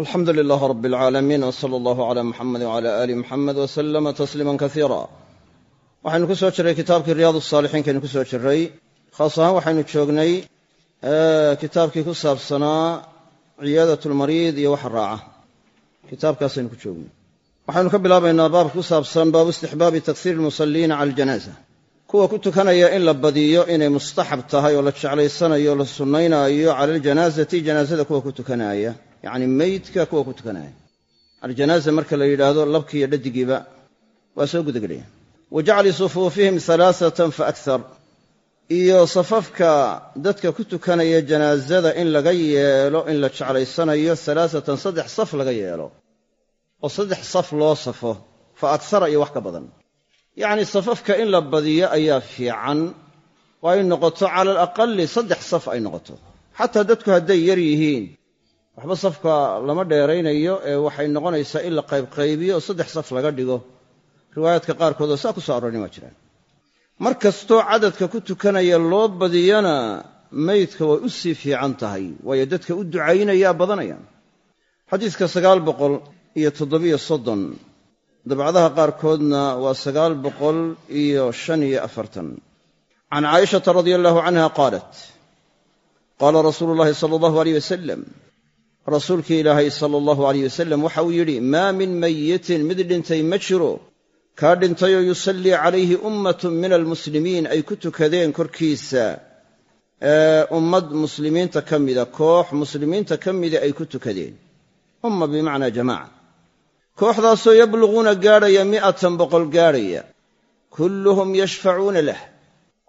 alxamdu lilaah rab alcaalamiin w sala allahu cala muxamedi wcala aali muxamed w salama tasliima kasiira waxaynu ku soo jirray kitaabkii riyaad saalixiinkaynu ku soo jirray khaas ahaan waxaynu joognay kitaabkii ku saabsanaa ciyaadat lmariid iyo waxa raaca. Kitaabkaasaynu ku joognay. Waxaynu ka bilaabaynaa baabka ku saabsan baabu istixbaabi taksiiri lmusaliina cala aljanaasa kuwa ku tukanaya in la badiyo inay mustaxab tahay oo la jeclaysanayo o la sunnaynaayo cala aljanaasati janaasada kuwa ku tukanaya yacni meydka kuwa ku tukanaya aljanaaza marka la yidhaahdo labkiiyo dhadigiiba waa soo gudagelaya wa jacli sufuufihim halaasatan fa akthar. Iyo safafka dadka ku tukanaya janaasada in laga yeelo in la jeclaysanayo halaasatan saddex saf laga yeelo. Oo saddex saf loo safo fa akhara iyo wax ka badan. Yacni safafka in la badiyo ayaa fiican. Oo ay noqoto cala alaqali saddex saf ay noqoto. Xataa dadku hadday yar yihiin waxba safka lama dheeraynayo ee waxay noqonaysaa in la qaybqaybiyo oo saddex saf laga dhigo. Riwaayaadka qaarkood oo saa ku soo aroorin waa jiraan. Mar kastoo cadadka ku tukanaya loo badiyana meydka way u sii fiican tahay waayo dadka u ducaynayaa badanayaan xadiidka sagaal boqol iyo toddobiyo soddon dabcadaha qaarkoodna waa sagaal boqol iyo shan iyo afartan. Can caayishata radia allahu canha qaalat qaala rasuulu llahi sala allahu aleyh wasalam rasuulkii ilaahay sala allahu aleyh wasalam waxa uu yidhi maa min mayitin mid dhintay ma jiro. Kaa dhintayoo yusallii calayhi ummatun min almuslimiin ay ku tukadeen korkiisa. Ummad muslimiinta ka mida koox muslimiinta ka mida ay ku tukadeen. Umma bimacnaa jamaaca. Kooxdaasoo yabluguuna gaadhaya mi'atan boqol gaadhaya. Kulluhum yashfacuuna lah.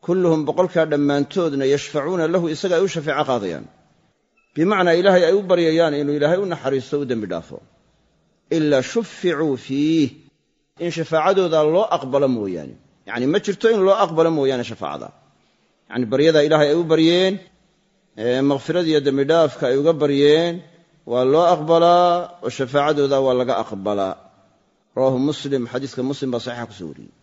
Kulluhum boqolkaa dhammaantoodna yashfacuuna lahu isaga ay u shafeeco qaadayaan bimacnaa ilaahay ay u baryayaan inuu ilaahay u naxariisto u dembi dhaafo. Ilaa shuficuu fiih. In shafaacadooda loo aqbalo mooyaane. Yacni ma jirto in loo aqbalo mooyaane shafaacada. Yacni baryadaa ilaahay ay u baryeen makfiradiiyo dembidhaafka ay uga baryeen waa loo aqbalaa oo shafaacadooda waa laga aqbalaa rawaahu muslim xadiiska muslim baa saxiixa ku soo wariyey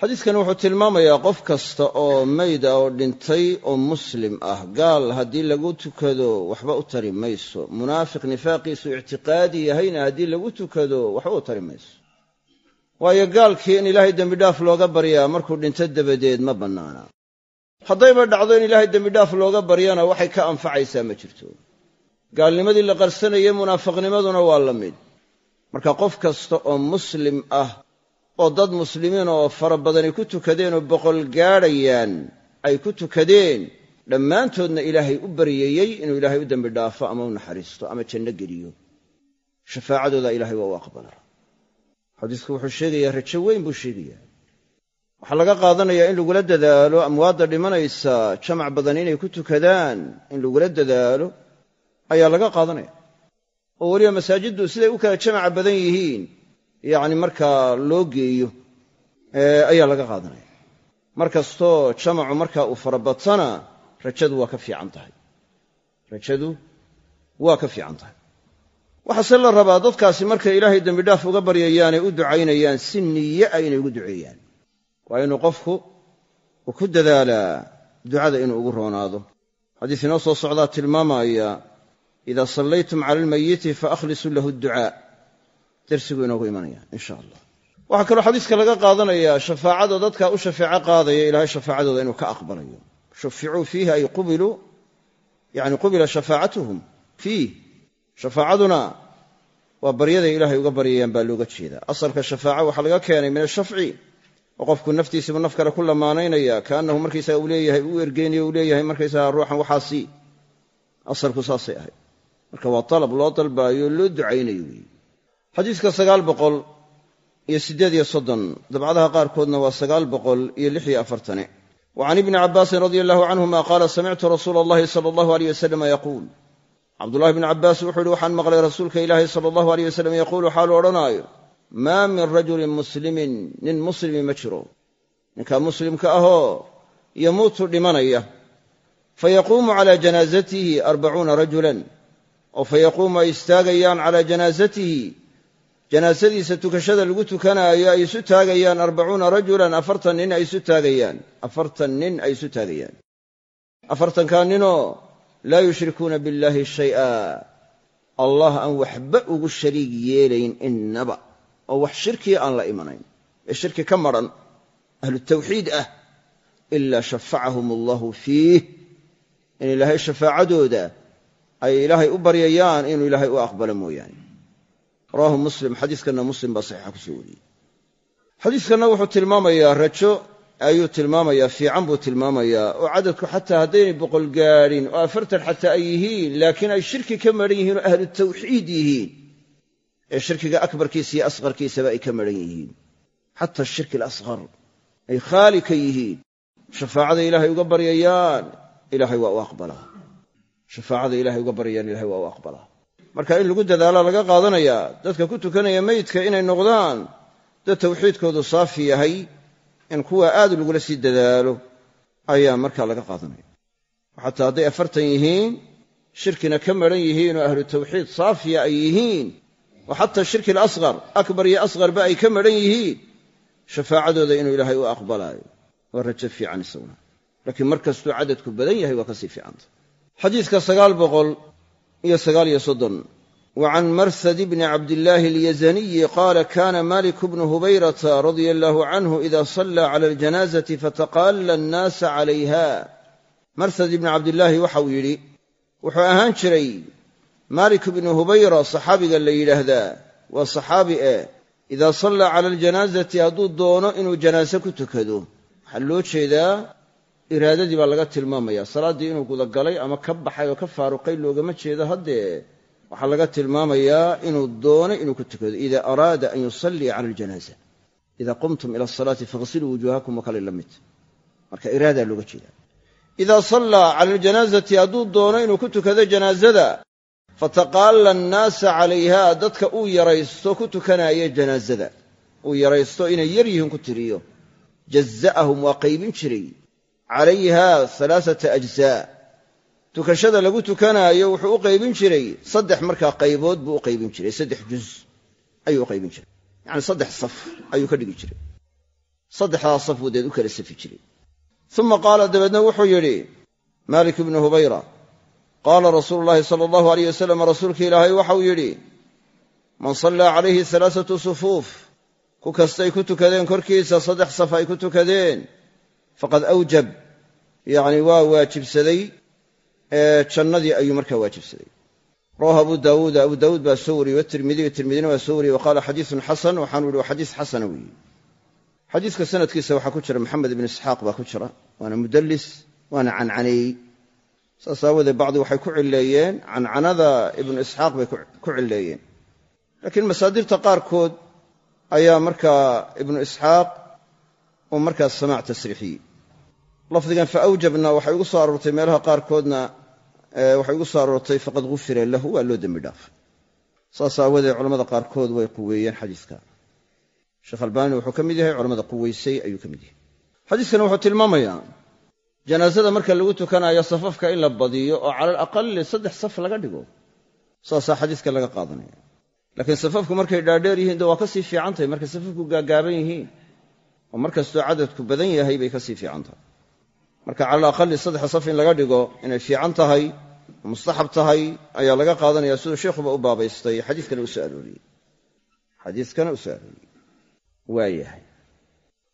xadiidkani wuxuu tilmaamayaa qof kasta oo meyd ah oo dhintay oo muslim ah. Gaal haddii lagu tukado waxba u tari mayso. Munaafiq nifaaqiisu ictiqaadi yahayna haddii lagu tukado waxba u tari mayso. Waayo gaalkii in ilaahay dembidhaaf looga baryaa markuu dhinto dabadeed ma bannaana. Haddayba dhacdo in ilaahay dembidhaaf looga baryana waxay ka anfacaysaa ma jirto. Gaalnimadii la qarsanayey munaafiqnimaduna waa la mid. Marka qof kasta oo muslim ah oo dad muslimiin oo fara badani ku tukadeen oo boqol gaadhayaan ay ku tukadeen dhammaantoodna ilaahay u baryayey inuu ilaahay u dembi dhaafo ama u naxariisto ama janno geliyo. Shafaacadooda ilaahay waa u aqbalaa xadiisku wuxuu sheegayaa rajo weyn buu sheegayaa. Waxaa laga qaadanayaa in lagula dadaalo amwaadda dhimanaysa jamac badan inay ku tukadaan in lagula dadaalo ayaa laga qaadanaya. Oo weliba masaajiddu siday u kala jamaca badan yihiin yacni markaa loo geeyo ayaa laga qaadanaya. Mar kastoo jamacu markaa uu farabatana rajadu waa ka fiican tahay. Rajadu waa ka fiican tahay. Waxaase la rabaa dadkaasi markay ilaahay dembidhaaf uga baryayaanay u ducaynayaan si niye ah inay ugu duceeyaan. Waa inuu qofku uu ku dadaalaa ducada inuu ugu roonaado. Xadiis inoo soo socdaa tilmaamaya ida sallaytum cala almayiti faahlisuu lahu adducaa darsigu inoogu imanaya insha allah waxaa kaloo xadiiska laga qaadanayaa shafaacada dadka u shafeeco qaadaya ilaahay shafaacadooda inuu ka aqbalayo. Shuficuu fiihi ay qubiluu yani qubila shafaacatuhum fiih. Shafaacaduna waa baryaday ilaahay uga baryayaan baa looga jeedaa. Asalka shafaaca waxaa laga keenay min ashafci oo qofku naftiisibu naf kale ku lamaanaynaya kaannahu markaysaga uu leeyahay uu ergeynayo uu leeyahay markaysaga ruuxan waxaasii asalku saasay ahayd. Marka waa dalab loo dalbaayo loo ducaynayo weeye xadiiska sagaal boqol iyo siddeed iyo soddon dabcadaha qaarkoodna waa sagaal boqol iyo lix iyo afartane wa ibni cabbaasin radia allahu canhuma qaala samictu rasuula allahi sala allahu aleyh wasalama yaquul. Cabdullahi bni cabbaas wuxuu yihi waxaan maqlay rasuulka ilaahi sala allahu aleyh wasalam yaquulu xaalu odhanaayo maa min rajulin muslimin nin muslimi ma jiro. Ninkaa muslimka ahoo yamuutu dhimanaya. Fayaquumu calaa janaasatihi arbacuuna rajulan. Oo fayaquumu ay istaagayaan calaa janaasatihi janaasadiisa tukashada lagu tukanaayo ay isu taagayaan arbacuuna rajulan afartan nin ay isu taagayaan. Afartan nin ay isu taagayaan. Afartankaa ninoo laa yushrikuuna billaahi shay'a. Allah aan waxba ugu shariig yeelayn innaba oo wax shirkiya aan la imanayn. Ee shirki ka madran ahlu tawxiid ah ilaa shafacahum allahu fiih. In ilaahay shafaacadooda ay ilaahay u baryayaan inuu ilaahay u aqbalo mooyaane rawaahu muslim xadiiskanna muslim baa saxiixa ku soo wariyey. Xadiiskanna wuxuu tilmaamayaa rajo ayuu tilmaamayaa fiican buu tilmaamayaa oo cadadku xataa haddaynay boqol gaadhin oo afartan xataa ay yihiin laakiin ay shirki ka madhan yihiin oo ahlu tawxiid yihiin. Ee shirkiga akbarkiisa iyo asqarkiisaba ay ka madhan yihiin. Xata ashirki alasqar ay khaali ka yihiin. Shafaacada ilaahay uga baryayaan ilaahay waa u aqbalaa. Shafaacada ilahay uga baryayaan ilahay waa u aqbalaa marka in lagu dadaala laga qaadanayaa dadka ku tukanaya meydka inay noqdaan dad tawxiidkoodu saafi yahay in kuwa aad lagula sii dadaalo ayaa markaa laga qaadanaya. Xataa hadday afartan yihiin shirkina ka madhan yihiin oo ahlu tawxiid saafiya ay yihiin oo xataa shirki alasqar akbar iyo asqarba ay ka madhan yihiin shafaacadooda inuu ilaahay u aqbalaayo. Waa rajo fiican isaguna. Laakiin mar kastuu cadadku badan yahay waa ka sii fiicanta iyo sagaal iyo soddon. Wa can marsad bni cabdillaahi alyazaniyi qaala kana malik bnu hubayrata radia allaahu canhu ida sallaa cala aljanaazati fataqaalla annaasa calayha. Marsad ibni cabdillaahi waxa uu yidhi wuxuu ahaan jiray maalik ibnu hubayra saxaabiga la yidhaahdaa waa saxaabi eh idaa sallaa cala aljanaazati hadduu doono inuu janaase ku tukado. Waxaa loo jeedaa iraadadii baa laga tilmaamaya. Salaaddii inuu gudagalay ama ka baxay oo ka faaruqay loogama jeedo haddee waxaa laga tilmaamayaa inuu doono inuu ku tukado ida araada an yusallia cala aljanaaza. Ida qumtum ila asalaati faghsiluu wujuuhakum wa kale la marka iraadaa looga jeeda idaa sallaa cala aljanaazati hadduu doono inuu ku tukado janaazada fataqaalla annaasa calayha dadka uu yaraysto ku tukanaya janaazada. Uu yaraysto inay yar yihiin ku tiriyo. Jaza'ahum waa qaybin jiray calayha alaaata ajzaa. Tukashada lagu tukanaayo wuxuu u qaybin jiray saddex markaa qaybood buu u qaybin jiray. Saddex juz ayuu u qaybin jiray. Yacani saddex saf ayuu ka dhigi jiray. Saddexdaas saf buu deed u kala safi jiray. Uma qaala dabeedna wuxuu yidhi maalik ibnu hubayra qaala rasuulu llaahi sala allahu aleyh wasalam rasuulka ilaahay waxau yidhi man sallaa calayhi alaaatu sufuuf ku kastay ku tukadeen korkiisa saddex saf ay ku tukadeen faqad awjab yacni waa waajibsaday jannadii ayuu markaa waajibsaday. Rawahu abu daawuuda abu daawuud baa soo wariyey watirmidiyu tirmidina waa soo wariyey wa qaala xasan waxaanu waa xadiis xasana weeye. Xadiiska sanadkiisa waxaa ku jira maxamed ibnu isxaaq baa ku jira waana mudallis waana cancaneeyey. Saas aawoodee bacdi waxay ku cilleeyeen cancanada ibnu isxaaq bay ku cilleeyeen. Laakiin masaadirta qaarkood ayaa markaa ibnu isxaaq uu markaa samaac tasriixiyey lafdigan fa awjabna waxay ugu soo aroortay meelaha qaarkoodna waxay ugu soo aroortay faqad gufira lahu waa loo dembi dhaafay saas aawoodee culamada qaarkood way quweeyeen xadiiska. Sheekh albaani wuxuu ka mid yahay culamada quweysay ayuu ka mid yahay. Xadiiskani wuxuu tilmaamayaa janaasada marka lagu tukanayo safafka in la badiyo oo cala alaqali saddex saf laga dhigo saasaa xadiiska laga qaadanaya. Laakiin safafku markay dhaadheer yihiin de waa ka sii fiican tahay markay safafku gaagaaban yihiin oo mar cadadku badan yahay bay ka sii fiican tahay marka cala alaqali saddexa saf in laga dhigo inay fiican tahay mustaxab tahay ayaa laga qaadanaya siduu sheikhuba u baabaystay. Xadiiskana u soo arooriyey. U soo arooriyey.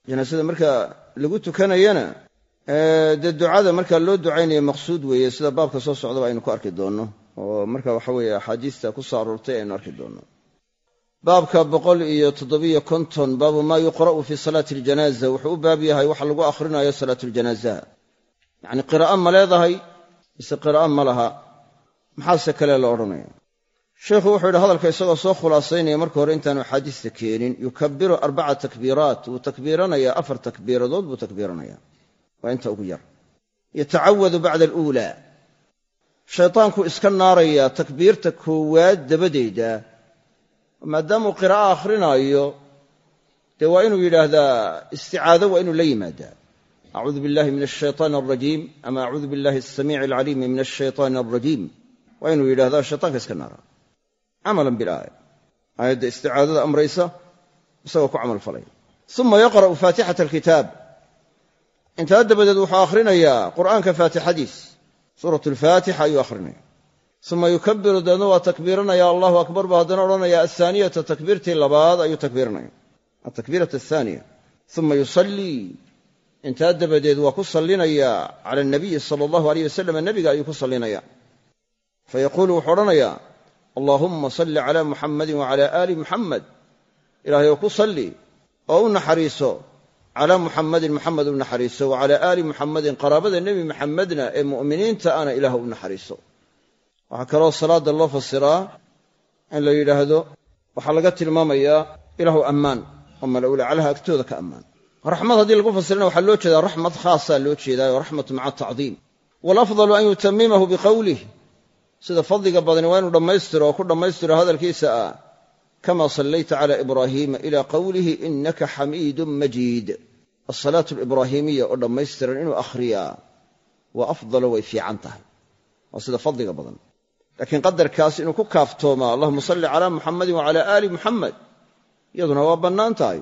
Janaasada marka lagu tukanayana dee ducada marka loo ducaynaya maqsuud weeye sida baabka soo socdaba aynu ku arki doonno oo marka waxa weeye axaadiista ku soo aroortay aynu arki doonno. Baabka boqol iyo toddobiyo konton baabu maa yuqra'u fii salaati aljanaaza wuxuu u baab yahay waxa lagu akhrinayo salaatuljanaazaa yacni qiraa'o ma leedahay mise qiraa'o ma laha. Maxaase kale la odhanaya sheikhu wuxuu yidhi hadalka isagoo soo khulaasaynaya marka hore intaanu axaadiista keenin yukabiru arbaca takbiiraat. Wuu takbiiranayaa afar takbiiradood buu takbiiranaya waa inta ugu yar. Yatacawadu bacda aluulaa. Shaytaanku iska naarayaa takbiirta koowaad dabadeeda maadaamuu qiraa'o akhrinaayo dee waa inuu yidhaahdaa isticaado waa inuu la yimaadaa acuudu billahi min ashayطaani alrajiim ama acuudu billahi asamiici alcaliimi min ashayطaani alrajiim waa inuu yidhahdaa shaytaanka iska naara camalan bilaaya aayadda isticaadada amraysa isagoo ku camal falaya uma yaqra'u faatixata alkitaab intaa dabadeed wuxuu akhrinayaa qur'aanka faatixadiis suurat alfaatixa ayuu akhrinaya uma yukabiru dabeedna waa takbiiranaya allahu akbar buu haddana odhanaya athaaniyata takbiirtii labaad ayuu takbiiranaya atakbiirata athaaniya uma yusallii intaa dabadeed waa ku sallinaya cala anabiyi sala allahu aleyh wasalam nebiga ayuu ku sallinaya. Fayaquulu wuxuu odhanayaa allaahumma salli calaa muxammadin wacala aali muxammed ilaahay oo ku salli oo u naxariiso calaa muxammadin muxamed u naxariiso wa calaa aali muxammadin qaraabada nebi muxamedna ee mu'miniinta ana ilaah u naxariiso. Waxaa kaloo salaadda loo fasiraa in la yidhaahdo waxaa laga tilmaamayaa ilaahu ammaan oo mala'ulacalaha agtooda ka ammaan raxmad haddii lagu fasirana waxaa loo jeedaa raxmad khaasaa loo jeedaa oo raxmatu maca tacdiim. Walafdalu an yutamimahu biqowlih sida fadliga badani waa inuu dhammaystiro oo ku dhammaystiro hadalkiisa ah kama sallayta cala ibraahiima ila qowlihi inaka xamiidun majiid. Asalaatu alibraahiimiya oo dhammaystiran inuu akhriyaa waa afdalo way fiican tahay. Waa sida fadliga badan. Laakiin qadarkaas inuu ku kaaftoomaa allahuma salli calaa muxammadin wacala aali muxamed iyaduna waa bannaan tahay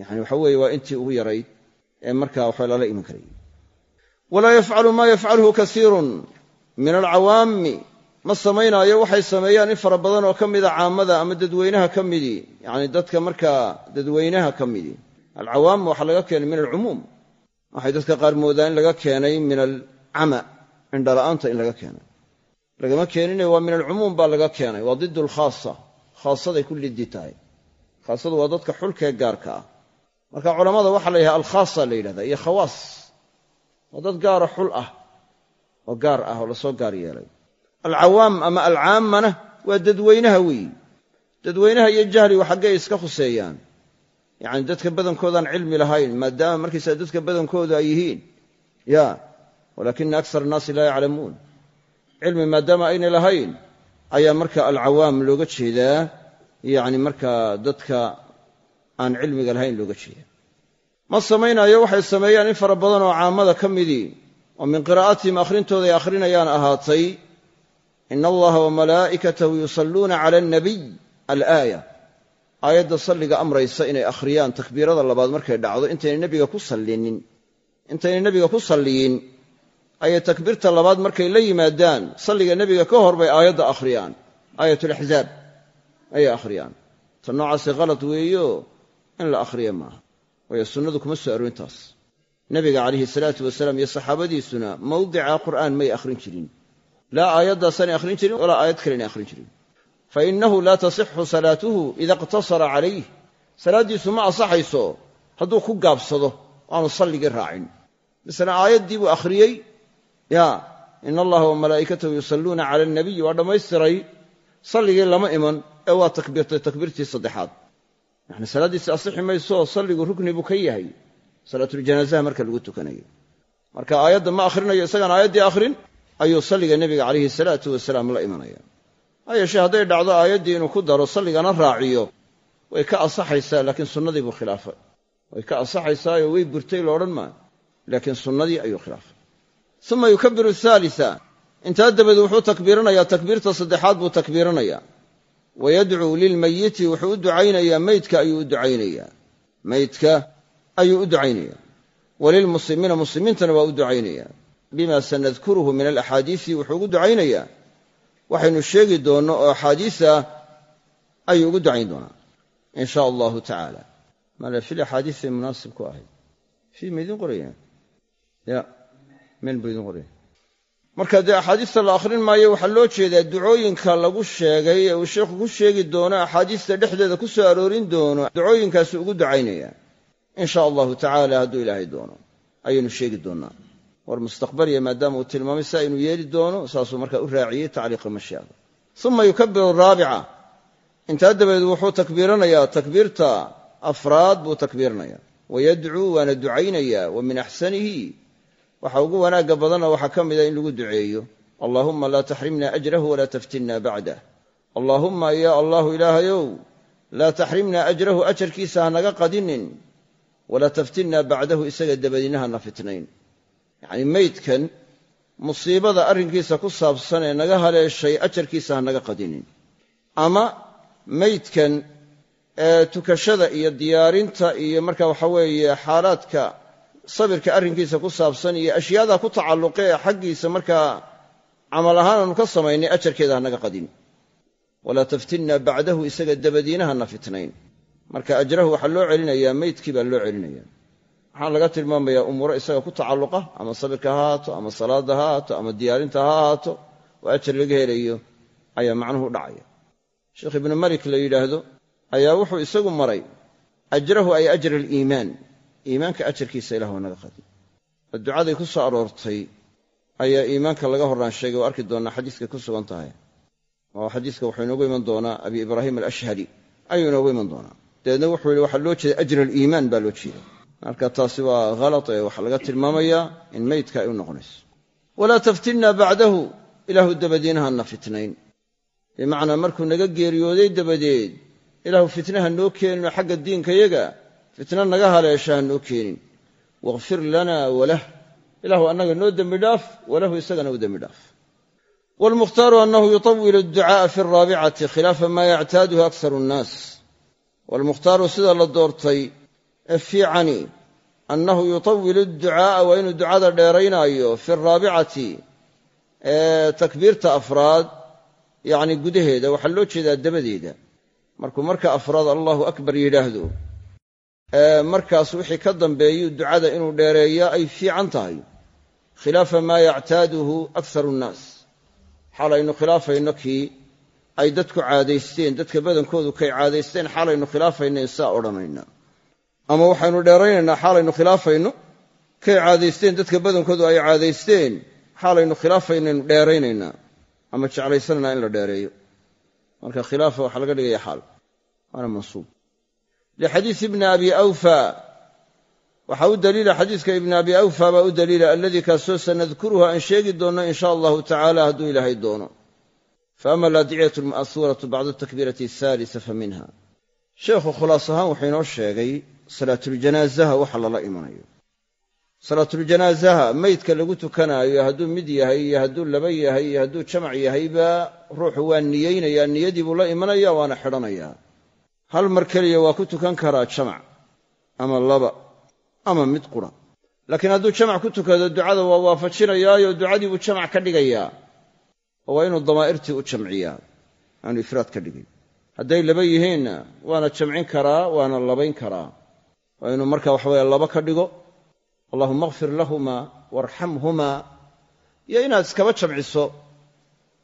yani waxa weeye waa intii ugu yarayd ee markaa waxa lala iman karayay walaa yafcalu maa yafcaluhu kasiirun min alcawaami. Ma samaynaayo waxay sameeyaan in fara badan oo ka mida caamada ama dadweynaha ka midii yacni dadka markaa dadweynaha ka midii alcawaam waxaa laga keenay min alcumuum. Waxay dadka qaar moodaan in laga keenay min alcama indhala'aanta in laga keenay. Lagama keenine waa min alcumuum baa laga keenay. Waa did alkhaasa khaasaday ku liddi tahay. Khaasadu waa dadka xulkee gaarka ah marka culammada waxaa la yidhaha alkhaasa la yidhahdaa iyo khawaas waa dad gaara xul ah oo gaar ah oo la soo gaar yeelay. Alcawaam ama alcaammana waa dadweynaha weeyi. Dadweynaha iyo jahligu xaggay iska khuseeyaan. Yacni dadka badankoodaan cilmi lahayn maadaama markaysaa dadka badankoodu ay yihiin. Ya walaakina aksar annaasi laa yaclamuun. Cilmi maadaama aynay lahayn ayaa marka alcawaam looga jeedaa yacni markaa dadka aan cilmiga lahayn looga jeeda ma samaynayo waxay sameeyaan in fara badan oo caamada ka midii oo min qiraa'atihim akhrintooda ay akhrinayaan ahaatay ina allaha wamalaa'ikatahu yusalluuna cala alnabiy alaaya. Aayadda salliga amraysa inay akhriyaan takbiirada labaad markay dhacdo intaynay nebiga ku sallinin. Intaynay nebiga ku salliyin ayay takbiirta labaad markay la yimaadaan salliga nebiga ka hor bay aayadda akhriyaan. Aayatulaxzaab ayay akhriyaan. Ta noocaasi khalad weeyo in la akhriya maaha. Waayo sunnadu kuma soo aroorintaas nebiga calayhi salaatu wasalaam iyo saxaabadiisuna mawdica qur'aan may akhrin jirin. Laa aayaddaasanay akhrin jirin walaa aayad kaleynay akhrin jirin. Fa innahu laa tasixu salaatuhu ida iqtasara calayh salaaddiisu ma asaxayso hadduu ku gaabsado aanu salligii raacin. Misle aayaddii buu akhriyey ya ina allaha wamalaa'ikatahu yusalluuna cala alnabiyi waa dhammaystiray. Salligii lama iman ee waa takbiirtay takbiirtii saddexaad yani salaaddiisi asixi mayso salligu rukni buu ka yahay. Salaatuljanaasaha marka lagu tukanayo. Marka aayadda ma akhrinayo isagaan aayaddii akhrin ayuu salliga nebiga calayhi salaatu wasalaam la imanaya. Ha hadday dhacdo aayaddii inuu ku daro salligana raaciyo. Way ka asaxaysaa laakiin sunnadii buu khilaafay way ka asaxaysaayo way burtay lo odhan maayo laakiin sunnadii ayuu khilaafay uma yukabiru haalisa intaa dabadeed wuxuu takbiiranayaa takbiirta saddexaad buu takbiiranayaa wa yadcuu lilmayiti wuxuu u ducaynayaa meydka ayuu u ducaynayaa. Meydka ayuu u ducaynayaa. Walilmuslimiina muslimiintana waa u ducaynayaa. Bima sanadkuruhu min alaxaadiisi wuxuu ugu ducaynayaa. Waxaynu sheegi doonno oo axaadiisa ayuu ugu ducayn doonaa in sha allahu tacaala male fil axaadiisay munaasib ku ahayd. Fii ma marka dee axaadiista la akhrin maayo waxaa loo jeedaa ducooyinka lagu sheegay ee uu sheekhu ku sheegi doono axaadiista dhexdeeda ku soo aroorin doono ducooyinkaasuu ugu ducaynayaa in sha allahu tacaala hadduu ilaahay doono ayaynu sheegi doonnaa war mustaqbaliya maadaama uu tilmaamay saa inuu yeeli doono saasuu markaa u raaciyey tacliiqa mashiada uma yukabiru araabica intaa dabadeed wuxuu takbiiranayaa takbiirta afraad buu takbiiranayaa. Wayadcuu waana ducaynayaa wa min axsanihi waxa ugu wanaagga badanna waxaa ka mida in lagu duceeyo allaahumma laa taxrimna ajrahu walaa taftinna bacdah allaahumma ya allahu ilaahayow laa taxrimna ajrahu ajarkiisa hanaga qadinin walaa taftinna bacdahu isaga dabadina hana fitnayn yacnii meydkan musiibada arrinkiisa ku saabsan ee naga haleeshay ajarkiisa hanaga qadinin. Ama meydkan ee tukashada iyo diyaarinta iyo marka waxa weeye xaalaadka sabirka arrinkiisa ku saabsan iyo ashyaada ku tacalluqe ee xaggiisa markaa camal ahaan aanu ka samaynay ajarkeeda hanaga qadin. Walaa taftinnaa bacdahu isaga dabadiina hana fitnayn. Marka ajrahu waxaa loo celinayaa meydkii baa loo celinaya waxaa laga tilmaamayaa umuuro isaga ku tacalluqa ama sabirka ha ahaato ama salaadda ha ahaato ama diyaarinta ha ahaato oo ajar laga helayo ayaa macnuhu u dhacaya. Sheekh ibnu malik la yidhaahdo ayaa wuxuu isagu maray ajrahu ay ajra aliimaan iimaanka ajarkiisa ilah waa naga qadi. Oo ducaday ku soo aroortay ayaa iimaanka laga horraan sheegay oo arki doonnaa xadiiskay ku sugan tahay. Oo xadiiska wuxuu inoogu iman doonaa abi ibraahim alashhari ayuu inoogu iman doonaa. Dabeedna wuxuu yihi waxaa loo jeeda ajra aliimaan baa loo jeeda marka taasi waa halad ee waxaa laga tilmaamayaa in meydka ay u noqonayso. Walaa taftinnaa bacdahu ilaahu dabadiina hana fitnayn. Bimacnaa markuu naga geeriyooday dabadeed ilaahu fitnaha noo keenin oo xagga diinkayaga fitna naga haleesha ha noo keenin. Wakhfir lana walah ilaahu annaga noo dembi dhaaf walahu isagana u dembi dhaaf. Waalmukhtaaru annahu yutawilu adducaa'a fi alraabicati khilaafa maa yactaaduhu akharu nnaas. Waalmukhtaaru sida la doortay ee fiicani annahu yutawilu adducaa'a waa inuu ducada dheeraynaayo fi alraabicati ee takbiirta afraad yacni gudaheeda waxaa loo jeedaa dabadeeda. Markuu marka afraad allahu akbar yidhaahdo markaas wixii ka dambeeyu ducada inuu dheereeya ay fiican tahay. Khilaafa maa yactaaduhu akharu nnaas. Xaalaynu khilaafayno kii ay dadku caadaysteen dadka badankoodu kay caadaysteen xaalaynu khilaafaynayn saa odhanayna. Ama waxaynu dheeraynaynaa xaalaynu khilaafayno kay caadaysteen dadka badankoodu ay caadaysteen xaalaynu khilaafaynaynu dheeraynaynaa. Ama jeclaysanaynaa in la dheereeyo. Marka khilaafa waxaa laga dhigaya xaal. Waana mansuub lixadiisi ibni abi awfa waxaa u daliila xadiiska ibni abi awfa baa u daliila alladii kaasoo sanadkuruhu aan sheegi doonno in sha allahu tacaala hadduu ilaahay doono faama aladciyatu alma'huuratu bacda atakbiirati ahaalisa fa minha sheekhu khulaas ahaan wuxuu inoo sheegay salaatuljanaasaha waxa lala imanayo salaatuljanaasaha meydka lagu tukanaayo hadduu mid yahay iyo hadduu laba yahay iyo hadduu jamac yahayba ruuxu waa niyeynayaa niyadii la imanaya waana xidhanayaa hal mar keliya waa ku tukan karaa jamac ama laba ama mid qura. Laakiin hadduu jamac ku tukado ducada waa waafajinayaayo ducadii buu jamac ka dhigayaa. Oo waa inuu damaa'irtii u jamciyaa aanu ifraad ka dhigin. Hadday laba yihiinna waana jamcin karaa waana labayn karaa. Waa inuu marka waxaweye laba ka dhigo. Allahuma akfir lahumaa waarxamhumaa iyo inaad iskaba jamciso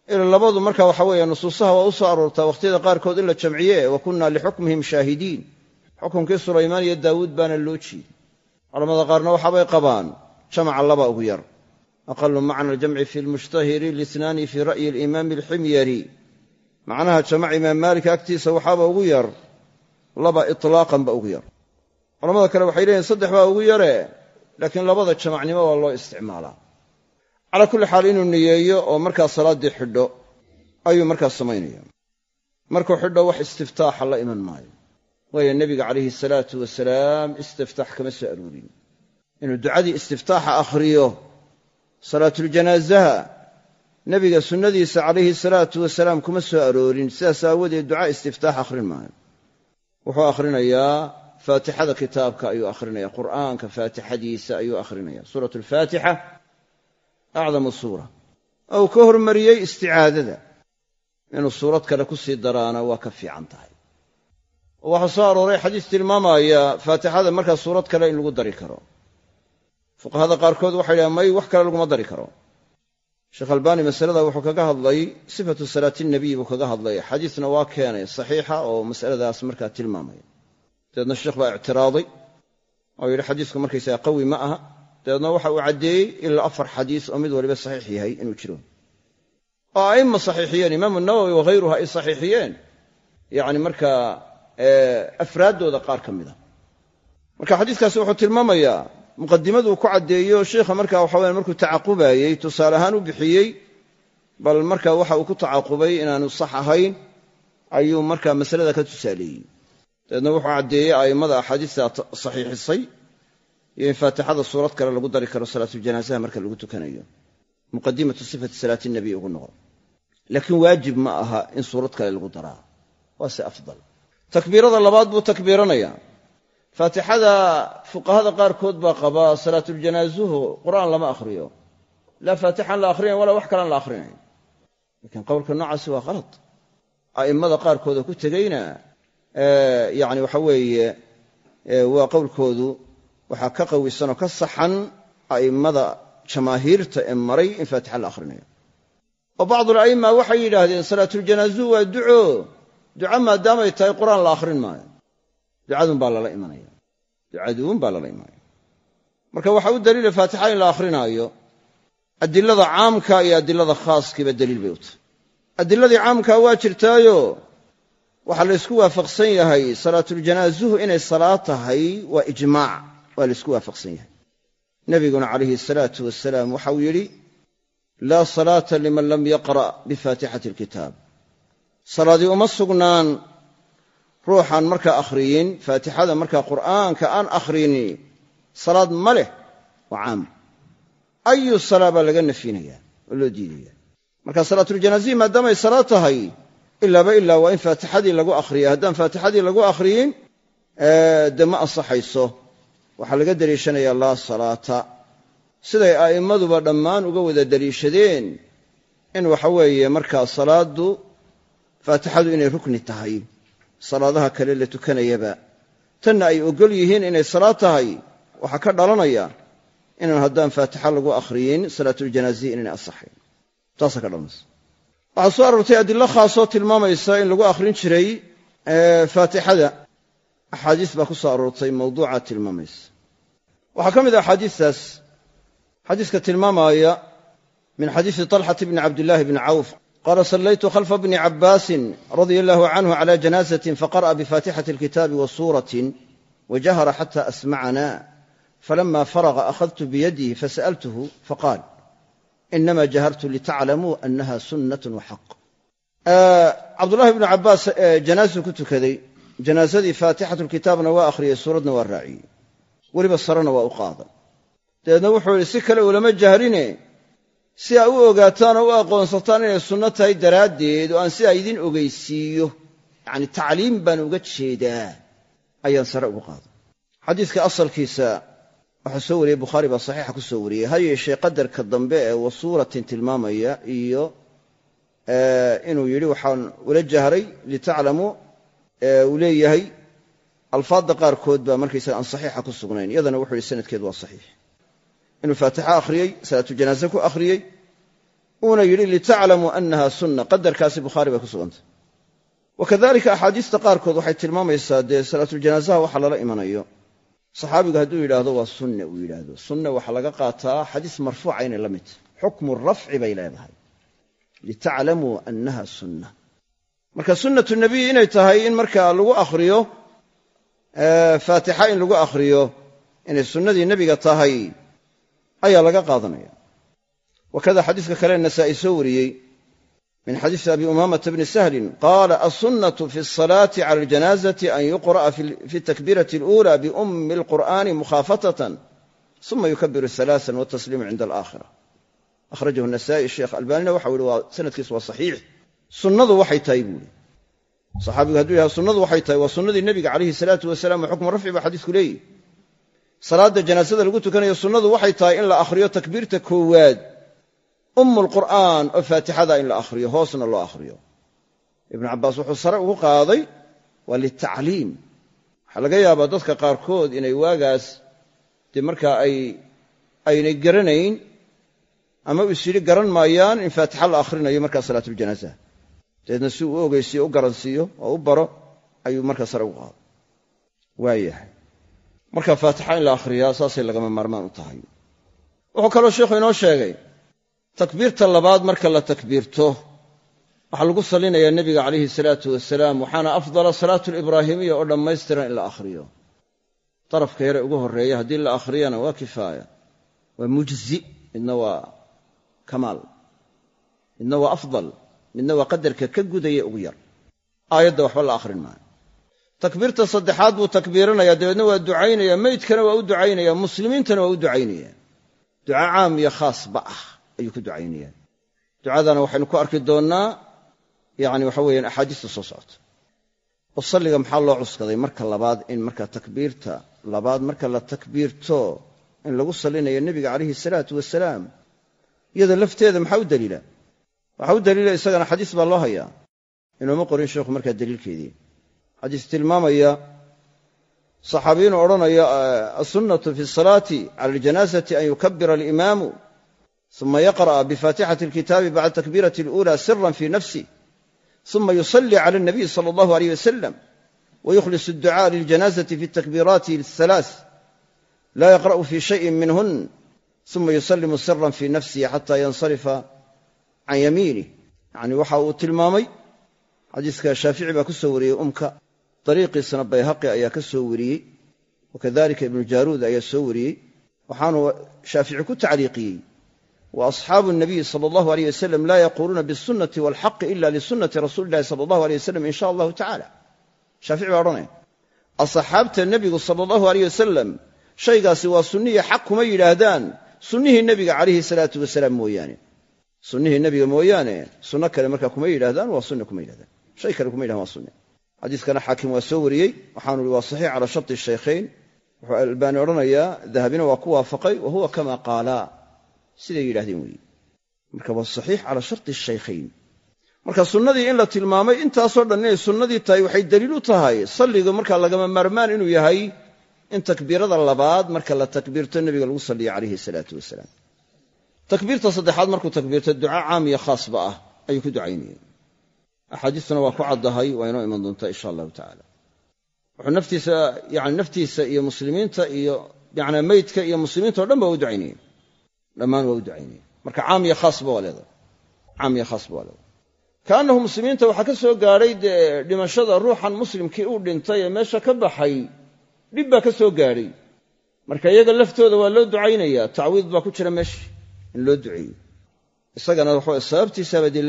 ila labadu marka waxa weeye nusuusaha waa u soo aroortaa wakhtiyada qaarkood in la jamciye wa kunna lixukmihim shaahidiin. Xukunkii sulaymaan iyo daawuud baana loo jeedi culamada qaarna waxaabay qabaan jamaca laba ugu yar. Aqalu macna aljamci fi lmushtahiri lisnaani fii ra'yi alimaami alximyari. Macnaha jamac imaam maalika agtiisa waxaaba ugu yar laba itlaaqan ba ugu yar. Culamada kale waxay leeyihiin saddex baa ugu yare laakiin labada jamacnimo waa loo isticmaalaa calaa kulli xaal inuu niyeeyo oo markaa salaaddii xidho ayuu markaa samaynaya markuu xidho wax istiftaaxa la iman maayo. Waayo nebiga calayhi salaatu wasalaam istiftaax kama soo aroorin. Inuu ducadii istiftaaxa akhriyo salaatuljanaasaha nebiga sunnadiisa calayhi salaatu wasalaam kuma soo aroorin. Sidaas aawadeed ducaa istiftaax akhrin maayo. Wuxuu akhrinayaa faatixada kitaabka ayuu akhrinaya qur'aanka faatixadiisa ayuu akhrinaya suurat alfaatixa acdamu suura ou ka hormariyey isticaadada inuu suurad kale ku sii daraana waa ka fiican tahay oo waxaa soo arooray xadiis tilmaamaya faatixada markaa suurad kale in lagu dari karo fuqahada qaarkood waxay dhahen may wax kale laguma dari karo sheekh albaani masalada wuxuu kaga hadlay sifatu salaati nabiy buu kaga hadlay xadiisna waa keenay saxiixa oo masaladaas markaa tilmaamaya dabeedna sheekh baa ictiraaday oo yidhi xadiisku markaysaga qawi ma aha dabeedna waxa uu caddeeyey ilaa afar xadiis oo mid waliba saxiix yahay inuu jiro. Oo a'imma saxiixiyeen imaamu nawowi waghayruha ay saxiixiyeen. Yacni markaa afraaddooda qaar ka mida marka xadiiskaasi wuxuu tilmaamayaa muqadimaduu ku caddeeyo sheikha marka waxa weye markuu tacaqubayey tusaale ahaan u bixiyey bal marka waxa uu ku tacaqubay inaanu sax ahayn ayuu marka masalada ka tusaaleeyey. Dabeedna wuxuu caddeeyey a'immada axaadiista saxiixisay iyo in faatixada suurad kale lagu dari karo salaatuljanaasaha marka lagu tukanayo. Muqadimatu sifati salaati nabiy ugu noqon. Laakiin waajib ma aha in suurad kale lagu daraa. Waa se afdal. Takbiirada labaad buu takbiiranayaa. Faatixada fuqahada qaarkood baa qabaa salaatuljanaazuhu qur'aan lama akhriyo. Laa faatixaan la akhrinayn walaa wax kalaan la akhrinayn laakiin qowlka noocaasi waa qalad a'immada qaarkooda ku tegeyna yacni waxa weeye waa qowlkoodu waxaa ka qawisan oo ka saxan a'immada jamaahiirta ee maray in faatixa la akhrinayo oo bacdu ala'imma waxay yidhaahdeen salaatuljanaazuhu waa duco. Duco maadaamay tahay qur'aan la akhrin maayo. Ducaduun baa lala imanaya. Ducaduun baa lala imanaya. Marka waxaa u daliila faatixa in la akhrinaayo adilada caamka iyo adilada khaaskiiba daliil bay u tahay. Adiladii caamkaa waa jirtaayo. Waxaa laysku waafaqsan yahay salaatuljanaazuhu inay salaad tahay waa ijmaac waa laysku waafaqsan yahay. Nebiguna calayhi asalaatu wasalaam waxau yidhi laa salaata liman lam yaqra' bifaatixati alkitaab. Salaadii uma sugnaan ruuxaan markaa akhriyin faatixada markaa qur'aanka aan akhriyni salaad ma leh waa caam. Ayu salaa baa laga nafyinaya oo loo diidaya marka salaatuljanaazihi maadaamay salaad tahay ilaaba ilaa waa in faatixadii lagu akhriya haddaan faatixadii lagu akhriyin dee ma ansaxayso waxaa laga deliishanayaa laa salaata. Siday a'immaduba dhammaan uga wada deliishadeen in waxa weeye markaa salaaddu faatixadu inay rukni tahay. Salaadaha kale la tukanayaba. Tanna ay ogol yihiin inay salaad tahay. Waxaa ka dhalanaya inaan haddaan faatixa lagu akhriyin salaatuljanaazihi inaynay ansaxayn taasaa ka dhalanaysa. Waxaa soo aroortay adilo khaasoo tilmaamaysa in lagu akhrin jiray faatixada axaadiis baa ku soo aroortay mawduuca tilmaamaysa. Waxaa ka mid ah axaadiistaas. Xadiiska tilmaamaya min xadiisi طalxat bni cabdillaahi bni cawf qaala sallaytu khalfa bni cabbaasin radia allahu canhu cala janaazatin faqar'a bifaatixati alkitaabi wa wajahara xata asmacana falama faraqa akhadtu biyadihi fasa'altuhu faqaal inama jahartu litaclamuu annaha sunnatun wa xaq. Cabdullahi bnu cabbaas janaasuu ku tukaday janaasadii faatixatulkitaabna waa akhriyey suuradna waa raaciyey weliba sarena waa u qaaday dabeedna wuxuu yidhi si kale ulama jahrine si aa u ogaataan oo u aqoonsataan inay sunno tahay daraaddeed oo aan sidaa idin ogeysiiyo yacni tacliim baan uga jeedaa ayaan sare ugu qaaday. Xadiiska asalkiisa waxaa soo wariyey bukhaari baa saxiixa ku soo wariyey ha yeeshee qadarka dambe ee wasuuratin tilmaamaya iyo inuu yidhi waxaan ula jahray litaclamuu uu leeyahay alfaadda qaarkood baa markaysaga aan saxiixa ku sugnayn iyadana wuxuu yihi sanadkeedu waa saxiix. Inuu faatixa akhriyey salaatujanaase ku akhriyey uuna yidhi litaclamuu annaha sunna. Qadarkaasi bukhaari bay ku sugantay. Wa kadalika axaadiista qaarkood waxay tilmaamaysaa dee salaatuljanaasaha waxa lala imanayo. Saxaabigu hadduu yidhaahdo waa sunne uu yidhaahdo. Sunne waxaa laga qaataa xadiis marfuuca inay la mid tahay. Xukmu rafci bay leedahay. Litaclamuu annaha sunna marka sunnatu nabiy inay tahay in marka lagu akhriyo faatixa in lagu akhriyo inay sunnadii nebiga tahay ayaa laga qaadanaya. Wakada xadiiska kale nasaa'i soo wariyey min xadiisi abi umaamata bni sahlin qaala alsunnatu fi asalaati cala aljanaazati an yuqra'a fi takbiirati alula biummi alqur'ani mukhafatatan uma yukabiru alaaan watasliimu cinda alaakhira. Akhrajahu nasa'i sheekh albaanina waxau yihi waa sanadkiisu waa saxiix sunnadu waxay tahay buu ihi saxaabigu hadduu yidhahdo sunnadu waxay tahay waa sunnadii nebiga calayhi salaatu wasalaam oo xukmu rafci baa xadiisku leeyihi salaadda janaasada lagu tukanayo sunnadu waxay tahay in la akhriyo takbiirta koowaad. Ummu lqur'aan oo faatixada in la akhriyo hoosna loo akhriyo. Ibnu cabbaas wuxuu sare ugu qaaday waa litacliim. Waxaa laga yaabaa dadka qaarkood inay waagaas dee markaa ay aynay garanayn ama u is yidhi garan maayaan in faatixa la akhrinayo markaa salaatuljanaasaha dabeedna si uu u ogeysiyo u garansiiyo oo u baro ayuu markaa sare ugu qaaday waayahay marka faatixa in la akhriyaa saasay lagama maarmaan u tahay. Wuxuu kaloo sheikhu inoo sheegay takbiirta labaad marka la takbiirto waxaa lagu salinayaa nebiga calayhi salaatu wasalaam waxaana afdala salaatu libraahimiya oo dhammaystiran in la akhriyo. Darafka yare ugu horreeya haddii la akhriyana waa kifaaya. Waa mujzi midna waa kamaal midna waa afdal midna waa qadarka ka gudaya ugu yar. Aayadda waxba la akhrin maayo. Takbiirta saddexaad buu takbiiranaya dabeedna waa ducaynaya meydkana waa u ducaynaya muslimiintana waa u ducaynaya. Duca caam iyo khaasba ah ayuu ku ducaynaya. Ducadana waxaynu ku arki doonnaa yani waxa weeyaan axaadiista soo socota. Oo salliga maxaa loo cuskaday marka labaad in marka takbiirta labaad marka la takbiirto in lagu sallinayo nebiga calayhi salaatu wasalaam iyada lafteeda maxaa u daliila waxaa u daliila isagana xadiis baa loo hayaa. Inooma qorin sheikhu markaa daliilkeedii. Xadiis tilmaamaya saxaabi inuu odhanayo assunnatu fi asalaati cala aljanaazati an yukabira alimaamu uma yaqra'a bifaatixati alkitaabi bacda takbiirati alula siran fi nafsih uma yusalli cala alnabiy sala allahu aleyh wasalam wayukhlis adducaa liljanazati fi takbiiraati ahalaath laa yaqra'u fi shayin minhun uma yusallimu siran fi nafsihi xata yansarifa can yamiinih yacni waxa uu tilmaamay xadiiska shaafici baa ku soo wariyey umka dariiqiisana bayhaqi ayaa ka soo wariyey wakadalika ibnu jaaruud ayaa soo wariyey waxaanu shaafici ku tacliiqiyey. Wa asxaabu nabiyi sala allahu aleyh wasalam laa yaquuluuna bisunati walxaqi ila lisunati rasuuli illahi sala allahu aleyh wasalam in sha allahu tacala shaafici baa odhanaya asxaabta nebigu sala allahu aleyh wasalam shaygaasi waa sunnihi xaq kuma yidhaahdaan sunnihii nebiga calayhi salaatu wasalaam mooyaane sunnihii nebiga mooyaane sunno kale markaa kuma yidhahdaan waa sunne kuma yidhahdaan shay kale kuma yidhahdaan waa sunne xadiiskana xaakim waa soo wariyey waxaanu ihi waa saxiix cala sharti shaykhayn. Wuxuu albaani odhanayaa dahabina waa ku waafaqay wa huwa kama qaalaa siday yidhahdeen weeye marka waa saxiix cala sharti shaykhayn. Marka sunnadii in la tilmaamay intaasoo dhan inay sunnadii tahay waxay daliil u tahay salliga markaa lagama maarmaan inuu yahay in takbiirada labaad marka la takbiirto nebiga lagu salliyo calayhi salaatu wasalaam takbiirta saddexaad markuu takbiirto ducaa caam iyo khaasba ah ayuu ku ducaynayay. Axaadiistuna waa ku caddahay waa inoo iman doontaa insha allahu tacala wuxuu naftiisa yani naftiisa iyo muslimiinta iyo yanaa meydka iyo muslimiinta o dhan ba u ducaynayey dhammaan waa u ducaynayey marka caam khaasba waa leedahay. Caam khaasba waa leedahay. Kaannahu muslimiinta waxaa ka soo gaadhay dee dhimashada ruuxan muslimkii uu dhintay ee meesha ka baxay dhib baa ka soo gaadhay marka iyaga laftooda waa loo ducaynayaa tacwiid baa ku jira meesha in loo duceeyo. Isagana waxaw sababtiisaaba dee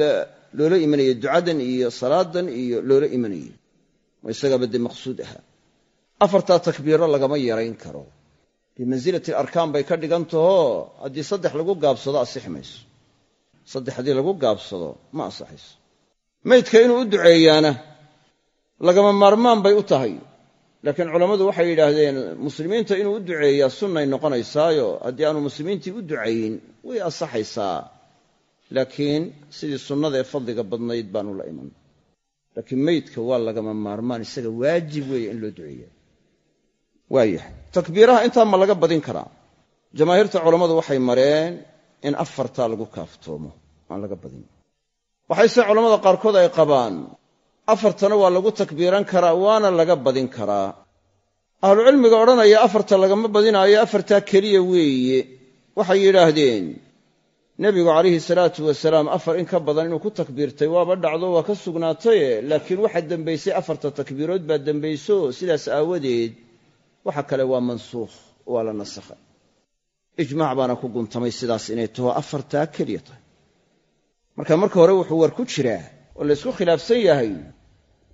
loola imanayay ducadan iyo salaadan iyo loola imanayay oo isagaaba dee maqsuud ahaa afartaa takbiiro lagama yarayn karo. Bimansilati alarkaan bay ka dhigan tahoo haddii saddex lagu gaabsado asixi mayso saddex haddii lagu gaabsado ma ansaxayso. Maydka inuu u duceeyaana lagama maarmaan bay u tahay laakiin culammadu waxay yidhaahdeen muslimiinta inuu u duceeyaa sunnay noqonaysaayo haddii aanu muslimiintii u ducayn way ansaxaysaa. Laakiin sidii sunnada ee fadliga badnayd baanu la iman. Laakiin meydka waa lagama maarmaan isaga waajib weeye in loo duceeya waayahay. Takbiiraha intaa ma laga badin karaa. Jamaahiirta culammadu waxay mareen in afartaa lagu kaaftoomo aan laga badin. Waxayse culammada qaarkood ay qabaan afartana waa lagu takbiiran karaa waana laga badin karaa. Ahlucilmiga odhanaya afarta lagama badinaayo afartaa keliya weeye. Waxay yidhaahdeen nebigu calayhi salaatu wasalaam afar in ka badan inuu ku takbiirtay waaba dhacdo waa ka sugnaataye laakiin waxa dembaysay afarta takbiirood baa dembayso sidaas aawadeed waxa kale waa mansuukh waa la nasakhay ijmaac baana ku guntamay sidaas inay taho afartaa keliya tahay. Marka marka hore wuxuu war ku jiraa oo laysku khilaafsan yahay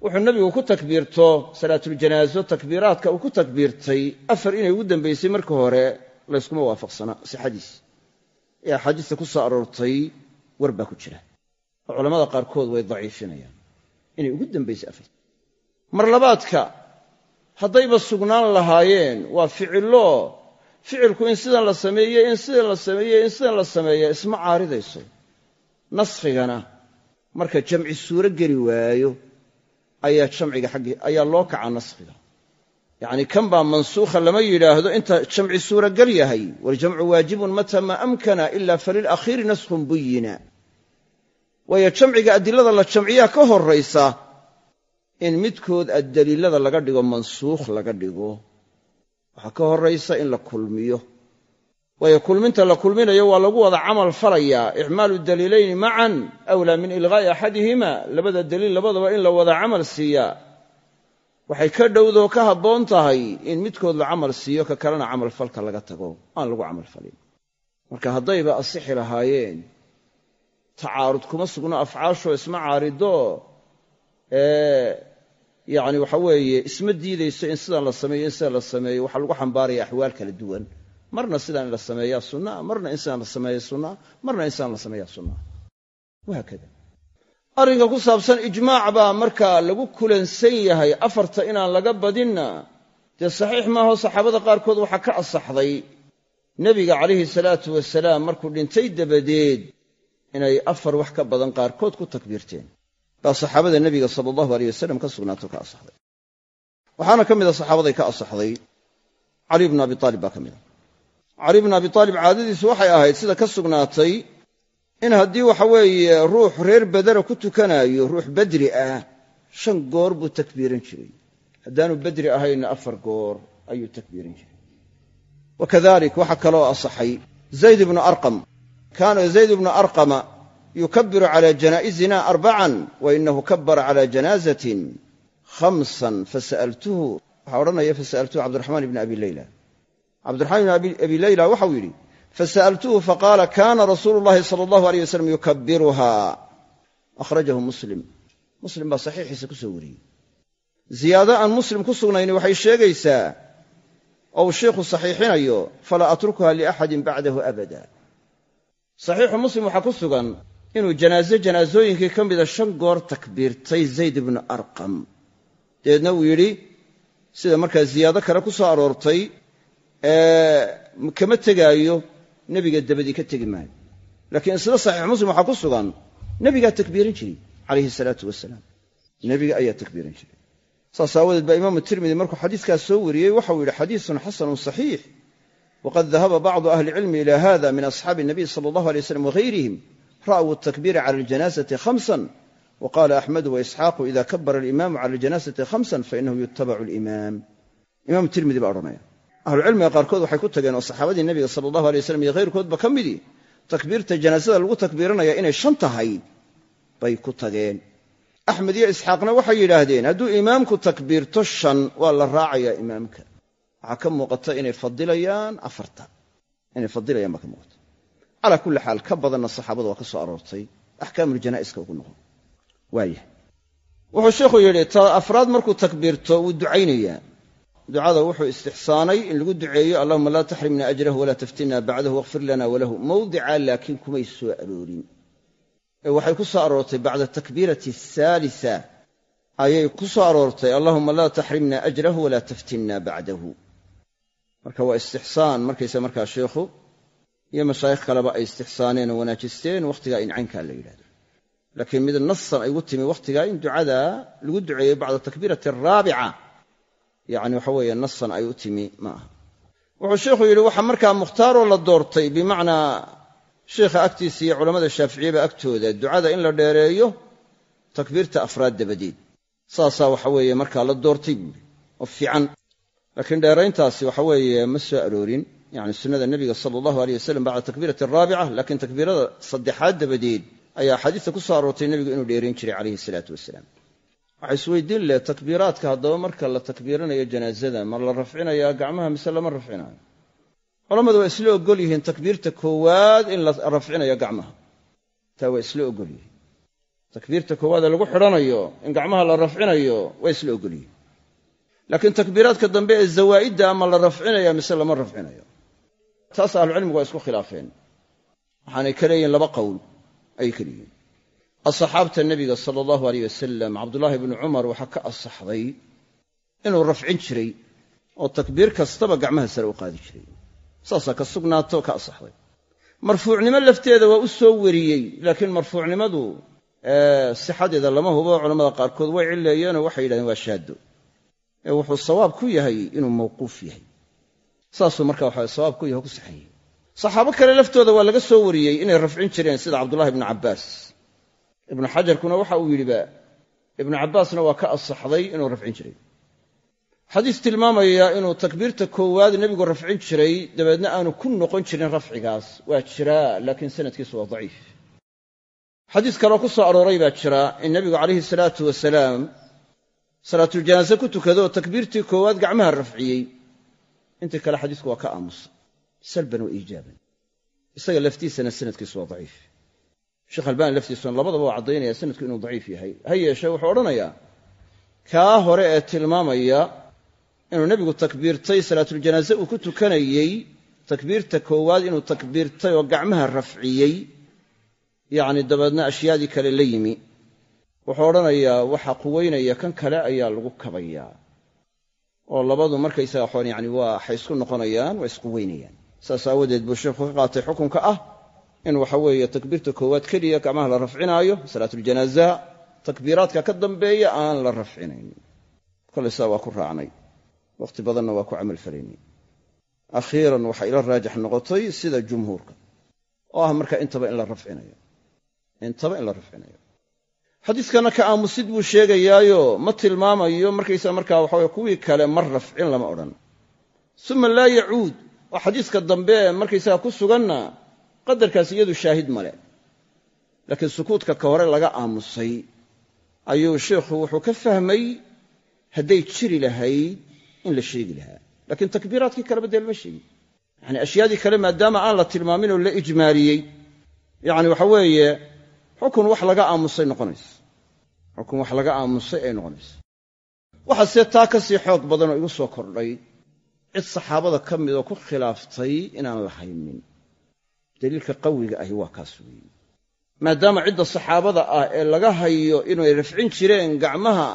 wuxuu nebigu ku takbiirto salaatuljanaaso takbiiraadka uu ku takbiirtay. Afar inay ugu dambaysay marka hore layskuma waafaqsana sixadiis. Ee axaadiista ku soo aroortay war baa ku jira. Oo culamada qaarkood way daciifinayaan. Inay ugu dambaysay afar. Mar labaadka haddayba sugnaan lahaayeen waa ficillo ficilku in sidan la sameeye in sidan la sameeye in sidan la sameeya isma caaridayso. Naskhigana marka jamci suuro geli waayo ayaa jamciga xaggii ayaa loo kaca naskhiga yacni kan baa mansuukha lama yidhaahdo inta jamci suuragal yahay waljamcu waajibun mata maa amkana ila falilakhiiri naskhun buyina. Waayo jamciga adilada la jamciyaa ka horraysa in midkood addaliilada laga dhigo mansuukh laga dhigo waxaa ka horraysa in la kulmiyo waayo kulminta la kulminayo waa lagu wada camal falayaa icmaalu daliilayni macan awlaa min ilqaa'i axadihima labada daliil labadaba in la wada camal siiyaa waxay ka dhowdoo ka habboon tahay in midkood la camal siiyo ka kalena camalfalka laga tago. Aan lagu camalfalin marka haddayba asixi lahaayeen tacaarud kuma sugno afcaashoo isma caarido yani waxa weeye isma diidayso in sidan la sameeyo in sidan la sameeyo waxaa lagu xambaaraya axwaal kala duwan marna sidaan in la sameeyaa sunnaa marna in sidaan la sameeya sunnaa marna in sidaan la sameeyaa sunnaa wahaakada arrinka ku saabsan ijmaac baa markaa lagu kulansan yahay afarta inaan laga badinna. Dee saxiix maaho saxaabada qaarkood waxaa ka asaxday. Nebiga calayhi salaatu wasalaam markuu dhintay dabadeed inay afar wax ka badan qaarkood ku takbiirteen. Baa saxaabada nebiga sala allahu aleyh wasalam ka sugnaato ka asaxday. Waxaana ka mid a saxaabaday ka asaxday. Cali bnu abi aalib baa ka mid a cali bnu abi aalib caadadiisu waxay ahayd sida ka sugnaatay in haddii waxa weeye ruux reer badera ku tukanaayo ruux bedri ah shan goor buu takbiiran jiray. Haddaanu bedri ahayna afar goor ayuu takbiiran jiray. Wa kadalik waxaa kaloo asaxay zayd ibnu arqam. Kaana zayd ibnu arqama yukabiru cala janaa'izina arbacan wa inahu kabara cala janaazatin khamsan fasa'altuhu waxaa odhanaya fasa'altuhu cabdiraxmaan ibni abi leyla cabdiraxmaan ibni abi leyla waxau yidhi fasa'altuhu faqaala kana rasuulu llahi sala allahu aleyh wasalam yukabiruha akhrajahu muslim. Muslim baa saxiixiisa ku soo wariyey. Ziyaado aan muslim ku sugnayni waxay sheegaysaa oo uu sheikhu saxiixinayo falaa atrukuha liaxadin bacdahu abada. Saxiixu muslim waxaa ku sugan inuu janaaze janaasooyinkii ka mida shan goor takbiirtay zayd ibnu arqam. Dabeedna uu yidhi sida markaa ziyaado kale ku soo aroortay kama tegaayo nebiga dabadii ka tegi maayo. Laakiin sida saxiix muslim waxaa ku sugan nebigaa takbiiran jiray calayhi salaatu wasalaam nebiga ayaa takbiiran jiray. Saas aawadeed baa imaamu tirmidi markuu xadiiskaas soo wariyey waxau yidhi xadiisun xasanun saxiix. Waqad dahaba bacdu ahli cilmi ila hada min asxaabi nabiy sala allahu alay waslam wahayrihim ra'wu takbiira cala aljanazati khamsan. Wa qala axmedu waisxaaqu ida kabara alimaamu cala aljanazati khamsan fainahu yutabacu alimaam. Imaamu tirmidi baa odhanaya ahlucilmiga qaarkood waxay ku tageen oo saxaabadii nebiga sala allahu alay waslam iyo hayrkoodba ka midii takbiirta janaasada lagu takbiiranaya inay shan tahay bay ku tageen. Axmed iyo isxaaqna waxay yidhaahdeen hadduu imaamku takbiirto shan waa la raacayaa imaamka. Waxaa ka muuqata inay fadilayaan afarta. Inay fadilayaan baa ka muuqata. Calaa kulli xaal ka badanna saxaabada waa ka soo aroortay. Axkaamuljanaa'iska ugu noqon. Waaya. Wuxuu sheikhu yidhi afraad markuu takbiirto wuu ducaynayaa ducada wuxuu istixsaanay in lagu duceeyo allahuma laa taxrimna ajrahu walaa taftinna bacdahu waqfir lana walahu. Mawdica laakiin kumay soo aroorin. Ee waxay ku soo aroortay bacda takbiirati ahaalisa ayay ku soo aroortay allahuma laa taxrimna ajrahu walaa taftinna bacdahu. Marka waa istixsaan markaysa markaa sheikhu iyo mashaayikh kaleba ay istixsaaneen oo wanaajisteen wakhtigaa in caynkaa la yidhahdo laakiin mid nasan ay gu timi wakhtigaa in ducada lagu duceeyo bacda takbiirati araabica yacni waxa weeye nasan ay u timi ma aha. Wuxuu sheikhu yidhi waxaa markaa mukhtaaroo la doortay bimacnaa sheikha agtiisa iyo culammada shaaficiyaba agtooda ducada in la dheereeyo takbiirta afraad dabadeed saasaa waxa weeye markaa la doortay buuri oo fiican. Laakiin dheerayntaasi waxa weeye ma soo aroorin. Yani sunnada nebiga sala allahu aleyh wasalam bacda takbiirati araabica laakiin takbiirada saddexaad dabadeed ayaa axaadiista ku soo aroortay nebigu inuu dheerayn jiray calayhi salaatu wasalaam waxaa isweydiin leh takbiiraadka haddaba marka la takbiiranayo janaazada ma la rafcinayaa gacmaha mise lama rafcinayo? Culammadu waa isla ogol yihiin takbiirta koowaad in la rafcinayo gacmaha. Taa waa isla ogol yihiin. Takbiirta koowaad ee lagu xidhanayo in gacmaha la rafcinayo waa isla ogol yihiin. Laakiin takbiiraadka dambe ee zawaa'idda ama la rafcinaya mise lama rafcinayo. Taas ahlucilmigu waa isku khilaafeen. Waxaanay ka leeyihiin laba qowl ayay ka leeyihiin asxaabta nebiga sala allahu aleyh wasalam cabdullaahi bnu cumar waxaa ka asaxday inuu rafcin jiray oo takbiir kastaba gacmaha sare u qaadi jiray. Saasaa ka sugnaato ka asaxday marfuucnimo lafteeda waa u soo wariyey laakiin marfuucnimadu sixadeeda lama hubo culamada qaarkood way cilleeyeenoo waxay yidhahdeen waa shaado ee wuxuu sawaab ku yahay inuu mawquuf yahay. Saasuu marka waxa sawaab ku yahay oo ku saxanyay saxaabo kale laftooda waa laga soo wariyey inay rafcin jireen sida cabdullahi ibnu cabbaas ibnu xajarkuna waxa uu yidhiba ibnu cabbaasna waa ka asaxday inuu rafcin jiray. Xadiis tilmaamaya inuu takbiirta koowaad nebigu rafcin jiray dabeedna aanu ku noqon jirin rafcigaas waa jiraa laakiin sanadkiisu waa daciif. Xadiis kaloo ku soo arooray baa jira in nebigu calayhi salaatu wasalaam salaatuljanaaze ku tukadoo takbiirtii koowaad gacmaha rafciyey. Intii kale xadiisku waa ka aamusa salban wa iijaaban. Isaga laftiisana sanadkiisu waa daciif sheekh albaani laftiisuna labadaba waa caddaynaya sanadku inuu daciif yahay. Ha yeeshee wuxuu odhanayaa kaa hore ee tilmaamaya inuu nebigu takbiirtay salaatuljanaaze uu ku tukanayey takbiirta koowaad inuu takbiirtay oo gacmaha rafciyey yacni dabeedna ashyaadii kale la yimi. Wuxuu odhanayaa waxaa quweynaya kan kale ayaa lagu kabayaa oo labadu markaysaga xoon yani waa waxay isku noqonayaan waa isquweynayaan saas aawadeed buu sheikhu ka qaatay xukunka ah in waxa weeye takbiirta koowaad keliya gacmaha la rafcinaayo salaatuljanaazaha takbiiraadka ka dambeeya aan la rafcinayn. Kolay saa waa ku raacnay. Wakhti badanna waa ku camal falaynay akhiiran waxaa ila raajix noqotay sida jumhuurka oo ah marka intaba in la rafcinayo. Intaba in la rafcinayo. Xadiiskana ka aamusid buu sheegayaayo ma tilmaamayo markaysaa markaa waxaweye kuwii kale mar rafcin lama odhan. Uma laa yacuud oo xadiiska dambe markaysaga ku suganna qadarkaas iyadu shaahid male laakiin sukuudka ka hore laga aamusay ayuu sheikhu wuxuu ka fahmay hadday jiri lahayd in la sheegi lahaa. Laakiin takbiiraadkii kaleba dee lama sheegin yani ashyaadii kale maadaama aan la tilmaamin oo la ijmaaliyey yani waxa weeye xukun wax laga aamusay noqonaysa xukun wax laga aamusay ay noqonaysa waxaa see taa ka sii xoog badan oo igu soo kordhay. Cid saxaabada ka midoo ku khilaaftay inaan la haynin daliilka qawiga ahi waa kaas weeye. Maadaama cidda saxaabada ah ee laga hayo inay rafcin jireen gacmaha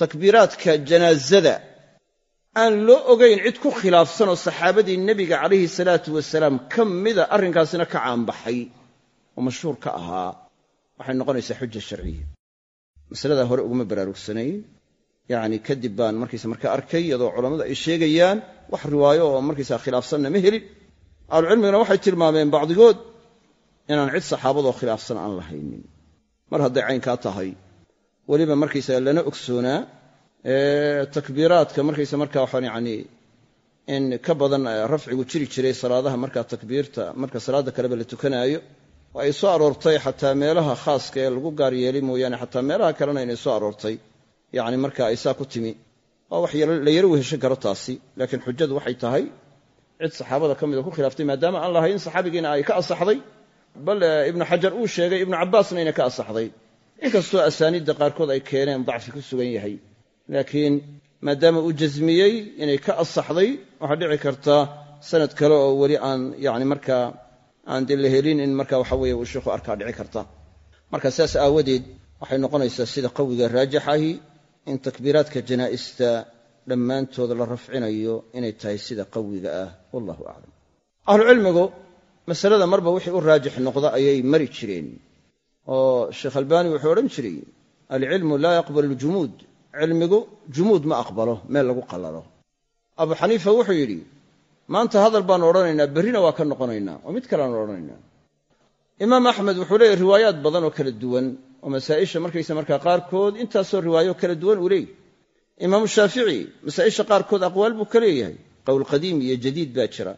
takbiiraadka janaasada aan loo ogayn cid ku khilaafsanoo saxaabadii nebiga calayhi salaatu wasalaam ka mida arrinkaasina ka caanbaxay oo mashhuur ka ahaa waxay noqonaysaa xuja sharciya. Masaladaa hore uguma baraarugsanayn. Yacni kadib baan markaysa markaa arkay iyadoo culammadu ay sheegayaan wax riwaayo oo markaysaa khilaafsanna ma helin ahlucilmiguna waxay tilmaameen bacdigood inaan cid saxaabadoo khilaafsan aan la haynin mar hadday caynkaa tahay weliba markaysaga lana ogsoonaa takbiiraadka markaysa markaa waxaan yacni in ka badan rafcigu jiri jiray salaadaha markaa takbiirta marka salaadda kaleba la tukanaayo oo ay soo aroortay xataa meelaha khaaska ee lagu gaar yeelay mooyaane xataa meelaha kalena inay soo aroortay. Yacni marka ay saa ku timi. Waa wax la yaro weheshan karo taasi laakiin xujadu waxay tahay cid saxaabada ka mida ku khilaaftay maadaama aan lahayn saxaabigiina ay ka asaxday bal ibnu xajar uu sheegay ibnu cabbaasna inay ka asaxday inkastoo asaaniidda qaarkood ay keeneen dacfi ku sugan yahay. Laakiin maadaama uu jasmiyey inay ka asaxday waxaa dhici karta sanad kale oo weli aan yani markaa aan de la helin in marka waxa weye uu sheikhu arkaa dhici karta. Marka saas aawadeed waxay noqonaysaa sida qawiga raajixahi in takbiiraadka janaa'ista dhammaantood la rafcinayo inay tahay sida qawiga ah wallahu aclam ahlucilmigu masalada marba wixii u raajix noqda ayay mari jireen oo sheekh albaani wuxuu odhan jiray alcilmu laa yaqbalu ljumuud cilmigu jumuud ma aqbalo meel lagu qallalo. Abu xaniifa wuxuu yidhi maanta hadal baanu odhanaynaa berrina waa ka noqonaynaa oo mid kaleaanu odhanaynaa. Imaam axmed wuxuu leeyahy riwaayaad badan oo kala duwan oo masaa'isha markaysa markaa qaarkood intaasoo riwaayo kala duwan uu leeyahy imaamu shaafici masaa'isha qaarkood aqwaal buu ka leeyahay. Qowl qadiim iyo jadiid baa jira.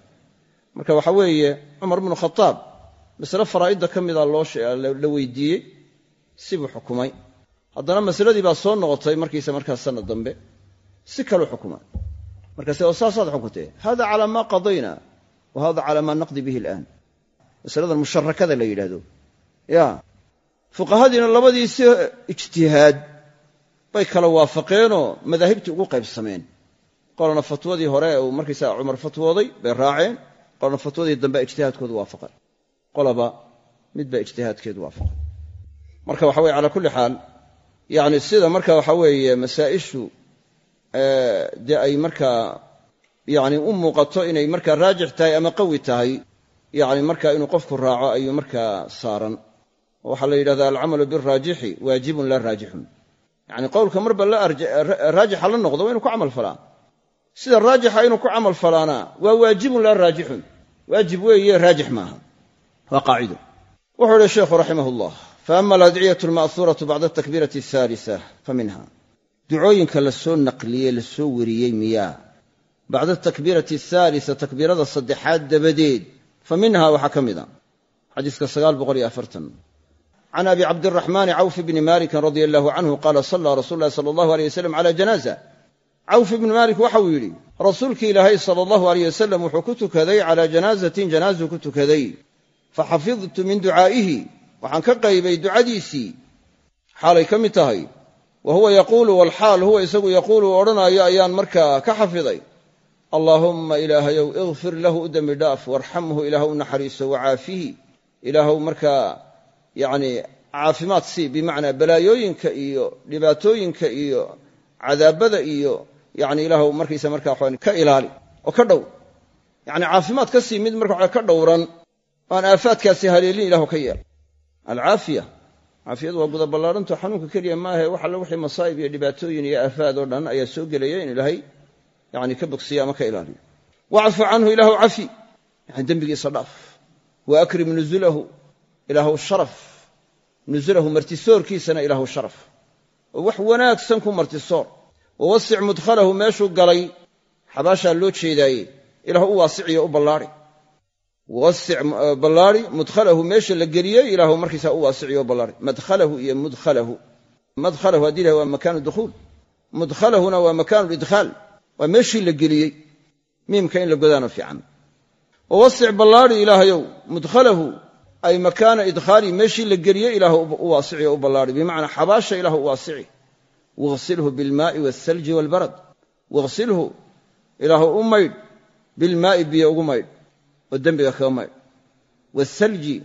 Marka waxa weeye cumar bnu khataab masale faraa'idda ka mida loola weydiiyey sibuu xukumay. Haddana masaladii baa soo noqotay markiisa markaa sanad dambe si kaluu xukuma markaase oo saasaad xukuntee hada calaa maa qadayna wa hada calaa maa naqdi bihi alaan. Masaladan musharakada la yidhaahdo. Ya fuqahadiina labadiisi ijtihaad bay kala waafaqeenoo madaahibtii ugu qaybsameen qolana fatwadii hore uu markaysaa cumar fatwooday bay raaceen. Qolana fatwadii dambe ijtihaadkoodu waafaqay qolaba midbaa ijtihaadkeedu waafaqay marka waxa weye calaa kulli xaal yacni sida marka waxa weeye masaa'ishu dee ay markaa yacni u muuqato inay markaa raajix tahay ama qawi tahay yacni marka inuu qofku raaco ayuu markaa saaran. Waxaa la yidhahdaa alcamalu biraajixi waajibun laa raajixun yacni qowlka marba raajixa la noqdo waa inu ku camal falaa sida raajixa inuu ku camal falaana waa waajibun laa raajixun. Waajib weeye raajix maaha. Waa qaacido. Wuxuu ihi sheikhu raximah faama aladciyatu alma'huuratu bacda atakbiirati ahaalisa fa ducooyinka la soo naqliyey la soo weriyey miyaa bacda atakbiirati ahaalisa takbiirada saddexaad dabadeed fa waxaa ka mida xadiiska sagaal boqol iyo afartan can abi cabdiraxmaani cawf bni malikin radia allahu canhu qaala sallaa rasuulu llahi sala allahu aleyh wasalam cala janaaza cawf ibni maalik waxauu yidhi rasuulkii ilaahay sala allahu aleyh wasalam wuxuu ku tukaday calaa janaazatin janaazuu ku tukaday faxafidtu min ducaa'ihi waxaan ka qaybay ducadiisii xaalay ka mid tahay wa huwa yaquulu walxaal huwa isagu yaquulu odhanaayo ayaan markaa ka xafiday allaahumma ilaahayow ikfir lahu u dembi dhaaf u yacni caafimaad sii bimacnaa balaayooyinka iyo dhibaatooyinka iyo cadaabada iyo yacni ilaahw markaysa markaa ka ilaali oo ka dhow. Yacni caafimaad ka sii mid marka ka dhowran oo aan aafaadkaasi haleelin ilahu ka yeel alcaafiya caafiyadu waa guda ballaadhanto xanuunka keliya maahae wax alle wixii masaa'ib iyo dhibaatooyin iyo aafaad oo dhan ayaa soo gelaya in ilaahay yani ka bogsiyo ama ka ilaaliyo. Wacfu canhu ilaahu cafi yani dembigiisa dhaaf. Wa akrim nuzulahu ilaahu sharaf. Nuzulahu martisoorkiisana ilaahu sharaf. Oo wax wanaagsan ku martisoor wawasic mudkhalahu meeshuu galay xabaashaa loo jeedaaye ilahu u waasiciyo u ballaari. Wasic ballaari mudkhalahu meesha la geliyey ilaahu markiisaa u waasiciyo u ballaari. Madkhalahu iyo mudkhalahu. Madkhalahu haddii lahay waa makaanu dukhuul mudkhalahuna waa makaanu lidkhaal waa meeshii la geliyey. Miimka in la godaano fiican. Wawasic ballaari ilaahayow mudkhalahu ay makaana idkhaali meeshii la geliyey ilaahu u waasiciyo u ballaari bimacnaa xabaasha ilaahu u waasici waghsilhu bilmaa'i waalthalji waalbarad waghsilhu ilaahu u maydh bilmaa'i biyo ugu maydh oo dembiga kaga maydh. Waalthalji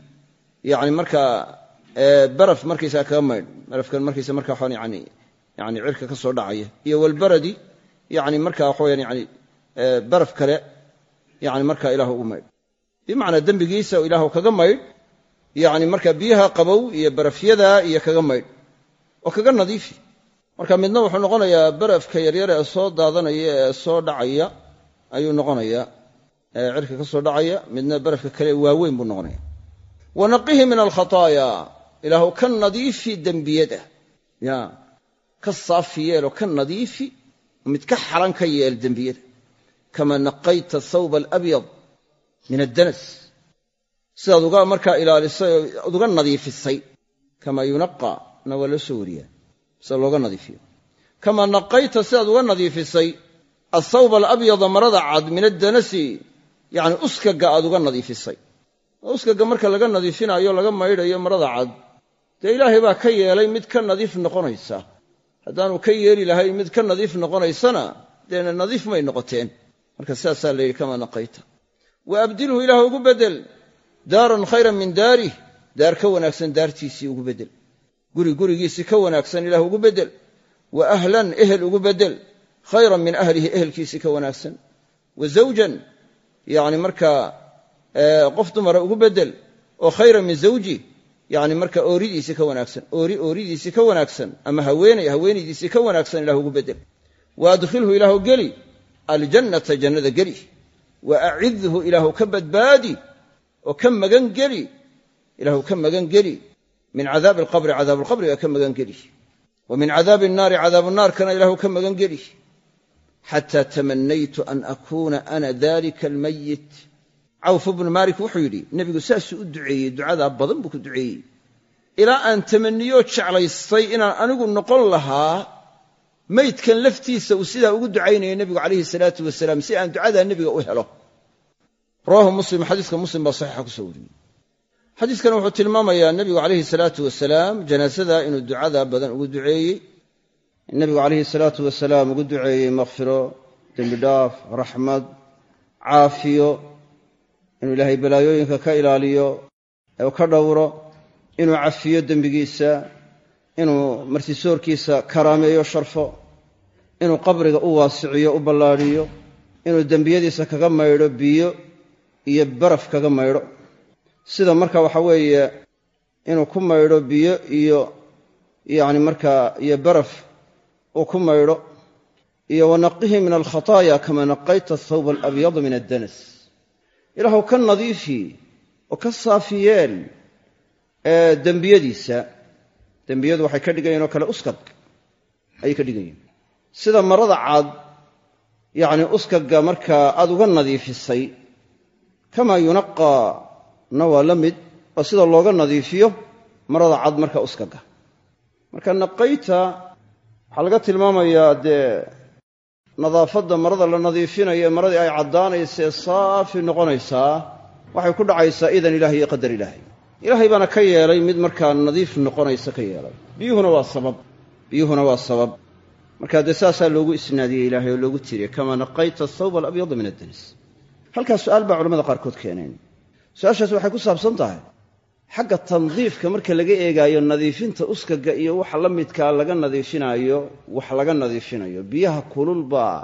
yani markaa baraf markaysaa kaga maydh. Barafkan markaysa markaa waxaan yani yani cirka ka soo dhacaya. Iyo walbaradi yani markaa waxa weyaan yani baraf kale yani markaa ilaahu ugu maydh. Bimacnaa dembigiisa ilaahu kaga maydh yani markaa biyaha qabow iyo barafyada iyo kaga maydh oo kaga nadiifi. Marka midna wuxuu noqonayaa barafka yaryar ee soo daadanaya ee soo dhacaya ayuu noqonayaa cirka ka soo dhacaya midna barafka kale waaweyn buu noqonaya wanaqihi min alkhataaya ilaahu ka nadiifi dembiyada. Ya ka saafi yeeloo ka nadiifi mid ka xaran ka yeel dembiyada. Kama naqayta thawba alabyad min addanas sidaad uga markaa ilaalisay oo uga nadiifisay kama yunaqa na waa loo soo wariyaa sida looga nadiifiyo. Kama naqayta sidaad uga nadiifisay athawba alabyada marada cad min addanasi yacni uskaga aad uga nadiifisay. Uskaga marka laga nadiifinaayo laga maydhayo marada cad dee ilaahay baa ka yeelay mid ka nadiif noqonaysa. Haddaanu ka yeeli lahayn mid ka nadiif noqonaysana dee nadiif may noqoteen. Marka sidaasaa la yidhi kama naqayta. Wa abdilhu ilaah ugu beddel daaran khayran min daarih daar ka wanaagsan daartiisii ugu beddel guri gurigiisii ka wanaagsan ilaah ugu beddel wa ahlan ehel ugu beddel khayran min ahlihi ehelkiisii ka wanaagsan. Wa zawjan yacni markaa qof dumara ugu beddel oo khayran min zawji yacni marka ooridiisii ka wanaagsan. Oori ooridiisii ka wanaagsan. Ama haweenay haweenaydiisii ka wanaagsan ilah ugu beddel wa adkhilhu ilaahu geli. Aljannata jannada geli. Wa oo ka magan geli ilaahu ka magan geli. Min cadaabi alqabri cadaabu alqabriga ka magan geli. Wa min cadaabi annaari cadaabu naarkana ilaahu ka magan geli. Xataa tamanaytu an akuuna ana dalika almayit cawf bnu maalik wuxuu yidhi nebigu saasuu u duceeyey ducadaa badan buu ku duceeyey. Ilaa aan tamanniyoo jeclaystay inaan anigu noqon lahaa maydkan laftiisa uu sidaa ugu ducaynaya nebigu calayhi salaatu wasalaam si aan ducadaa nebiga u helo rawaahu muslim xadiiska muslim baa saxiixa ku soo wariyey. Xadiiskana wuxuu tilmaamayaa nebigu calayhi salaatu wasalaam janaasada inuu ducadaa badan ugu duceeyey. Nebigu calayhi salaatu wasalaam ugu duceeyey makhfiro dembidhaaf raxmad caafiyo inuu ilaahay balaayooyinka ka ilaaliyo ee ka dhowro inuu cafiyo dembigiisa inuu martisoorkiisa karaameeyo sharfo inuu qabriga u waasiciyo u ballaadhiyo inuu dembiyadiisa kaga maydho biyo iyo baraf kaga maydho. Sida marka waxa weeye inuu ku maydho biyo iyo yacni markaa iyo baraf uu ku maydho. Iyo wanaqihi min alkhataaya kama naqayta athawba alabyada min addanas. Ilaahu ka nadiifi oo ka saafi yeel ee dembiyadiisa. Dembiyadu waxay ka dhigan yihiin oo kale uskag ayay ka dhigan yihiin sida marada cad yacni uskaga markaa aad uga nadiifisay kamaa yunaqaa na waa la mid oo sida looga nadiifiyo marada cad marka uskaga marka naqayta waxaa laga tilmaamayaa dee nadaafadda marada la nadiifinayo maradii ay caddaanaysee saafi noqonaysaa waxay ku dhacaysaa idan ilahay iyo qadar ilaahay. Ilaahay baana ka yeelay mid markaa nadiif noqonaysa ka yeelay. Biyuhuna waa sabab. Biyuhuna waa sabab. Marka dee saasaa loogu isnaadiyey ilaahay oo loogu tiriyey kamaa naqayta athawba alabyada min addanis halkaas su'aal baa culamada qaarkood keeneen. Su'aashaas waxay ku saabsan tahay xagga tandiifka marka laga eegaayo nadiifinta uskaga iyo waxa la midkaa laga nadiifinaayo wax laga nadiifinayo biyaha kululbaa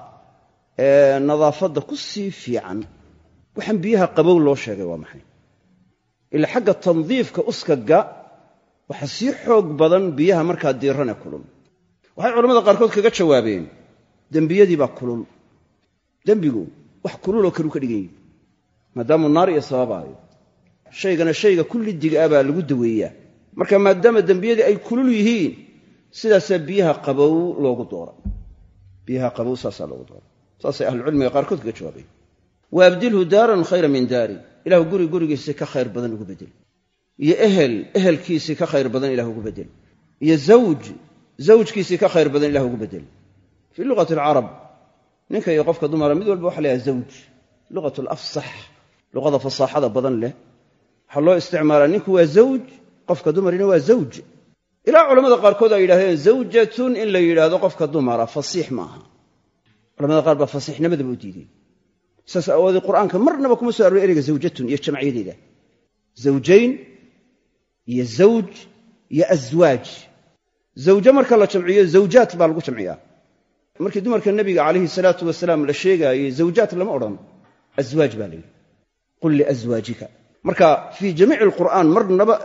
ee nadaafadda ku sii fiican. Waxaan biyaha qabow loo sheegay waa maxay? Ila xagga tandiifka uskaga waxa sii xoog badan biyaha markaa diirane kulul. Waxay culamada qaarkood kaga jawaabeen dembiyadii baa kulul. Dembigu wax kululoo kaluu ka dhigan yihi maadaamuu naar iyo sababaayo. Shaygana shayga kullidiga ah baa lagu daweeyaa. Marka maadaama dembiyadii ay kulul yihiin sidaasaa biyaha qabow loogu doora biyaha qabow saasaa loogu doora saasay ahlucilmiga qaarkood kaga jawaabeen. Wa abdilhu daaran khayra min daari. Ilahu guri gurigiisii ka khayr badan ugu bedel. Iyo ehel ehelkiisii ka khayr badan ilah ugu bedel. Iyo zawj zawjkiisii ka khayr badan ilah ugu bedel. Fii luqati alcarab ninka iyo qofka dumara mid walba waxa la yhaha zawj luqat lafsax luqada fasaaxada badan leh. Waxaa loo isticmaalaa ninku waa zawj qofka dumarina waa zawj. Ilaa culamada qaarkood ay yidhahdeen zawjatun in la yidhaahdo qofka dumara fasiix maaha culamada qaar baa fasiixnimadaba u diideen. Saas aawoodee qur'aanka marnaba kuma soo arooray ereyga zawjatun iyo jamciyadeeda. Zawjayn iyo zawj iyo aswaaj zawje marka la jamciyo zawjaat baa lagu jamciyaa markii dumarka nebiga calayhi salaatu wasalaam la sheegaayey zawjaat lama odhan aswaaj baa la yidhi. Qul liaswaajika marka fii jamiici alqur'aan marnaba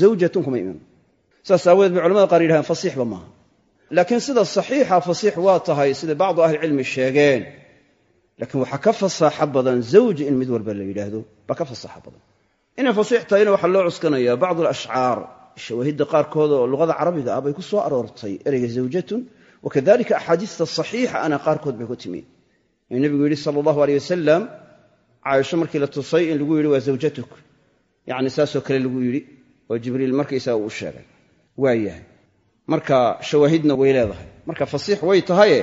zawjatun kuma iman. Saas aawadeed bay culamada qaar yidhahdeen fasiixba maaha. Laakiin sida saxiixa fasiix waa tahay sida bacdu ahlicilmi sheegeen laakiin waxaa ka fasaaxo badan zawj in mid walba la yidhaahdo baa ka fasaaxo badan. Inay fasiix tahayna waxaa loo cuskanayaa bacdu alashcaar shawaahidda qaarkood oo luqada carabiga ah bay ku soo aroortay ereyga zawjatun wakadalika axaadiista saxiixa ana qaarkood bay ku timi inuu nebigu yidhi sala allahu aleyh wasalam caaisho markii la tusay in lagu yidhi waa zawjatuk yacni saasoo kale lagu yidhi oo jibriil markaysaa uu u sheegay waa yahay marka shawaahidna way leedahay marka fasiix way tahaye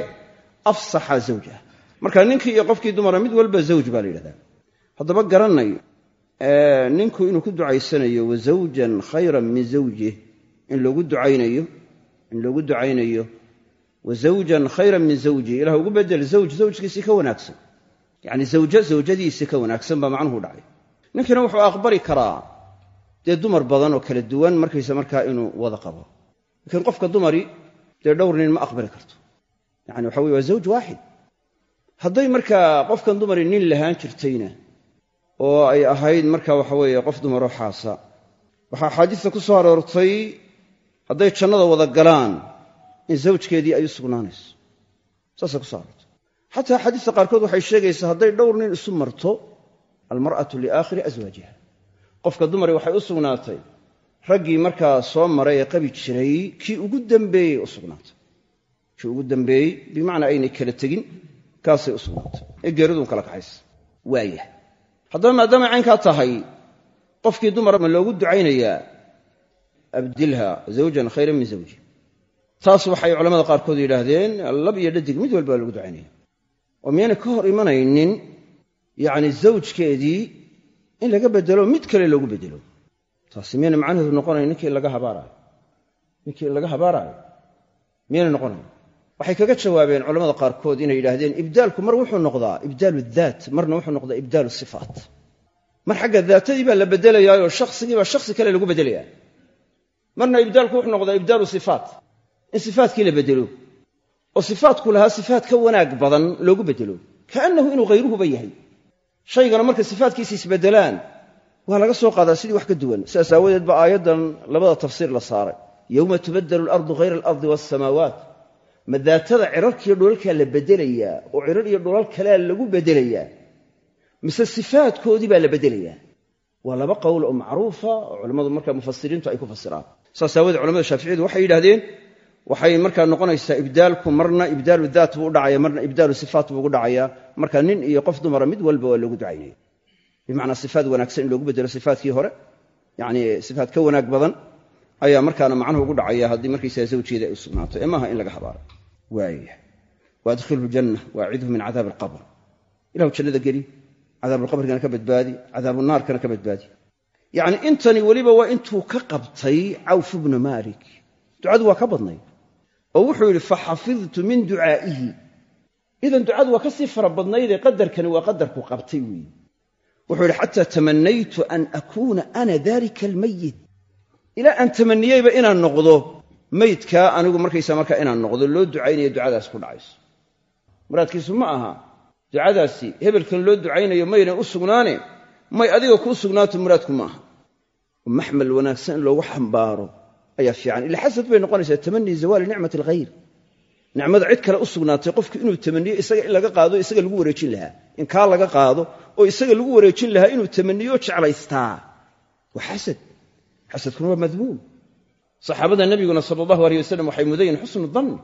afsaxa zawjah marka ninkii iyo qofkii dumara mid walba zawj baa la yidhahdaa haddaba garanay ninku inuu ku ducaysanayo wa zawjan khayran min zawjih in loogu ducaynayo in loogu ducaynayo wa zawjan khayran min zawjih ilah ugu bedel zawj zawjkiisii ka wanaagsan. Yacni zawjo zawjadiisii ka wanaagsan baa macnuhu dhacay. Ninkiina wuxuu aqbali karaa dee dumar badan oo kala duwan markaysa markaa inuu wada qabo. Laakiin qofka dumari dee dhowr nin ma aqbali karto. Yani waxa weye waa zawj waaxid hadday markaa qofkan dumari nin lahaan jirtayna oo ay ahayd marka waxa weeye qof dumaroo xaasa. Waxaa axaadiista ku soo aroortay hadday jannada wada galaan in zawjkeedii ay u sugnaanayso. Saasay ku aroortay xataa axaadiista qaarkood waxay sheegaysaa hadday dhowr nin isu marto almar'atu liaakhiri aswaajiha qofka dumari waxay u sugnaatay raggii markaa soo maray ee qabi jiray kii ugu dambeeyey u sugnaatay. Kii ugu dambeeyey bimacnaa aynay kala tegin kaasay u sugnaatay. Ee geeridun kala kaxaysa. Waayah haddaba maadaamay caynkaa tahay qofkii dumara ma loogu ducaynayaa abdilha zawjan khayran min zawji taas waxay culamada qaarkood yidhaahdeen lab iyo dhadig mid walba loogu ducaynaya oo miyaynay ka hor imanaynin yacni zawjkeedii in laga bedelo mid kale loogu bedelo. Taasi miyayna macnaheedu noqonayn ninkii laga habaaraayo ninkii laga habaaraayo miyayna noqonayn waxay kaga jawaabeen culamada qaarkood inay yidhaahdeen ibdaalku mar wuxuu noqdaa ibdaalu daat marna wuxuu noqdaa ibdaalu sifaat. Mar xagga daatadii baa la bedelayaayoo shakhsigiibaa shakhsi kale lagu bedelayaa. Marna ibdaalku wuxuu noqdaa ibdaalu sifaat in sifaatkii la bedelo. oo sifaatku lahaa sifaat ka wanaag badan loogu bedelo. Kaannahu inuu hayruhuba yahay. Shaygana marka sifaatkiisa isbedelaan waa laga soo qaadaa sidii wax ka duwan. Sidaas aawadeed ba aayaddan labada tafsiir la saaray. Yowma tubadelu alardu hayra alardi waasamaawaat ma daatada cirarkiiyo dhulalkaa la bedelayaa oo cirar iyo dhulal kalea lagu bedelayaa mise sifaatkoodii baa la bedelayaa? Waa laba qowl oo macruufa. Oo culammadu marka mufasiriintu ay ku fasiraan saas aawoodee culamada shaaficiyadu waxay yidhahdeen waxay markaa noqonaysaa ibdaalku marna ibdaalu daat buu u dhacaya marna ibdaalu sifaat buu ugu dhacayaa marka nin iyo qof dumara mid walba waa loogu ducaynaya bimacnaa sifaat wanaagsan in loogu bedelo sifaatkii hore. Yacni sifaat ka wanaag badan ayaa markaana macnuhu ugu dhacaya haddii markaysaa zawjeeda ay u sugnaato ee maaha in laga habaaro waaya waadkhilhu janna waacidhu min cadaabi alqabr. Ilahu jannada geli cadaabuulqabrigana ka badbaadi cadaabunaarkana ka badbaadi. Yacni intani weliba waa intuu ka qabtay cawf bnu maalik. Ducadu waa ka badnayd oo wuxuu yidhi faxafidtu min ducaa'ihi. Idan ducadu waa ka sii fara badnaydee qadarkani waa qadarku qabtay weeye wuxuu yidhi xataa tamanaytu an akuuna ana dalika almayit ilaa aan tamaniyeyba inaan noqdo maydkaa anigu markaysa markaa inaan noqdo loo ducaynayo ducadaas ku dhacayso. Muraadkiisu ma aha ducadaasi hebelkan loo ducaynayo maynan u sugnaane may adiga kuu sugnaato muraadku maaha maxmal wanaagsan in loogu xambaaro ayaa fiican. Ila xasad bay noqonaysaa tamanii zawaali nicmati alghayr. Nicmada cid kale u sugnaatay qofku inuu tamaniyo isaga in laga qaado isaga lagu wareejin lahaa. In kaa laga qaado oo isaga lagu wareejin lahaa inuu tamaniyo jeclaystaa. Waa xasad. Xasadkuna waa madmuum saxaabada nebiguna sala allahu aleyh wasalam waxay mudan yihiin xusnu danni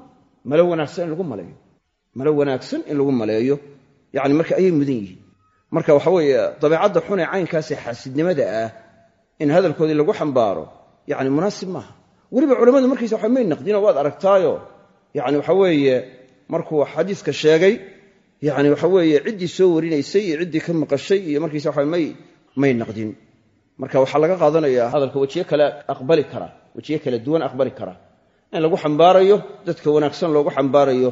malo wanaagsan in lagu maleeyo. Malo wanaagsan in lagu maleeyo. Yani marka ayay mudan yihiin. Marka waxa weeye dabeecadda xunee caynkaasee xaasidnimada ah. In hadalkoodii lagu xambaaro yani munaasib maaha weliba culammadu markiisa waxa may naqdinoo waad aragtaayo. Yani waxa weeye markuu xadiiska sheegay yani waxa weeye ciddii soo warinaysay iyo ciddii ka maqashay iyo markiisa waxa may may naqdin. Marka waxaa laga qaadanayaa hadalka wejiye kale aqbali kara wejiye kala duwan aqbali kara. In lagu xambaarayo dadka wanaagsan loogu xambaarayo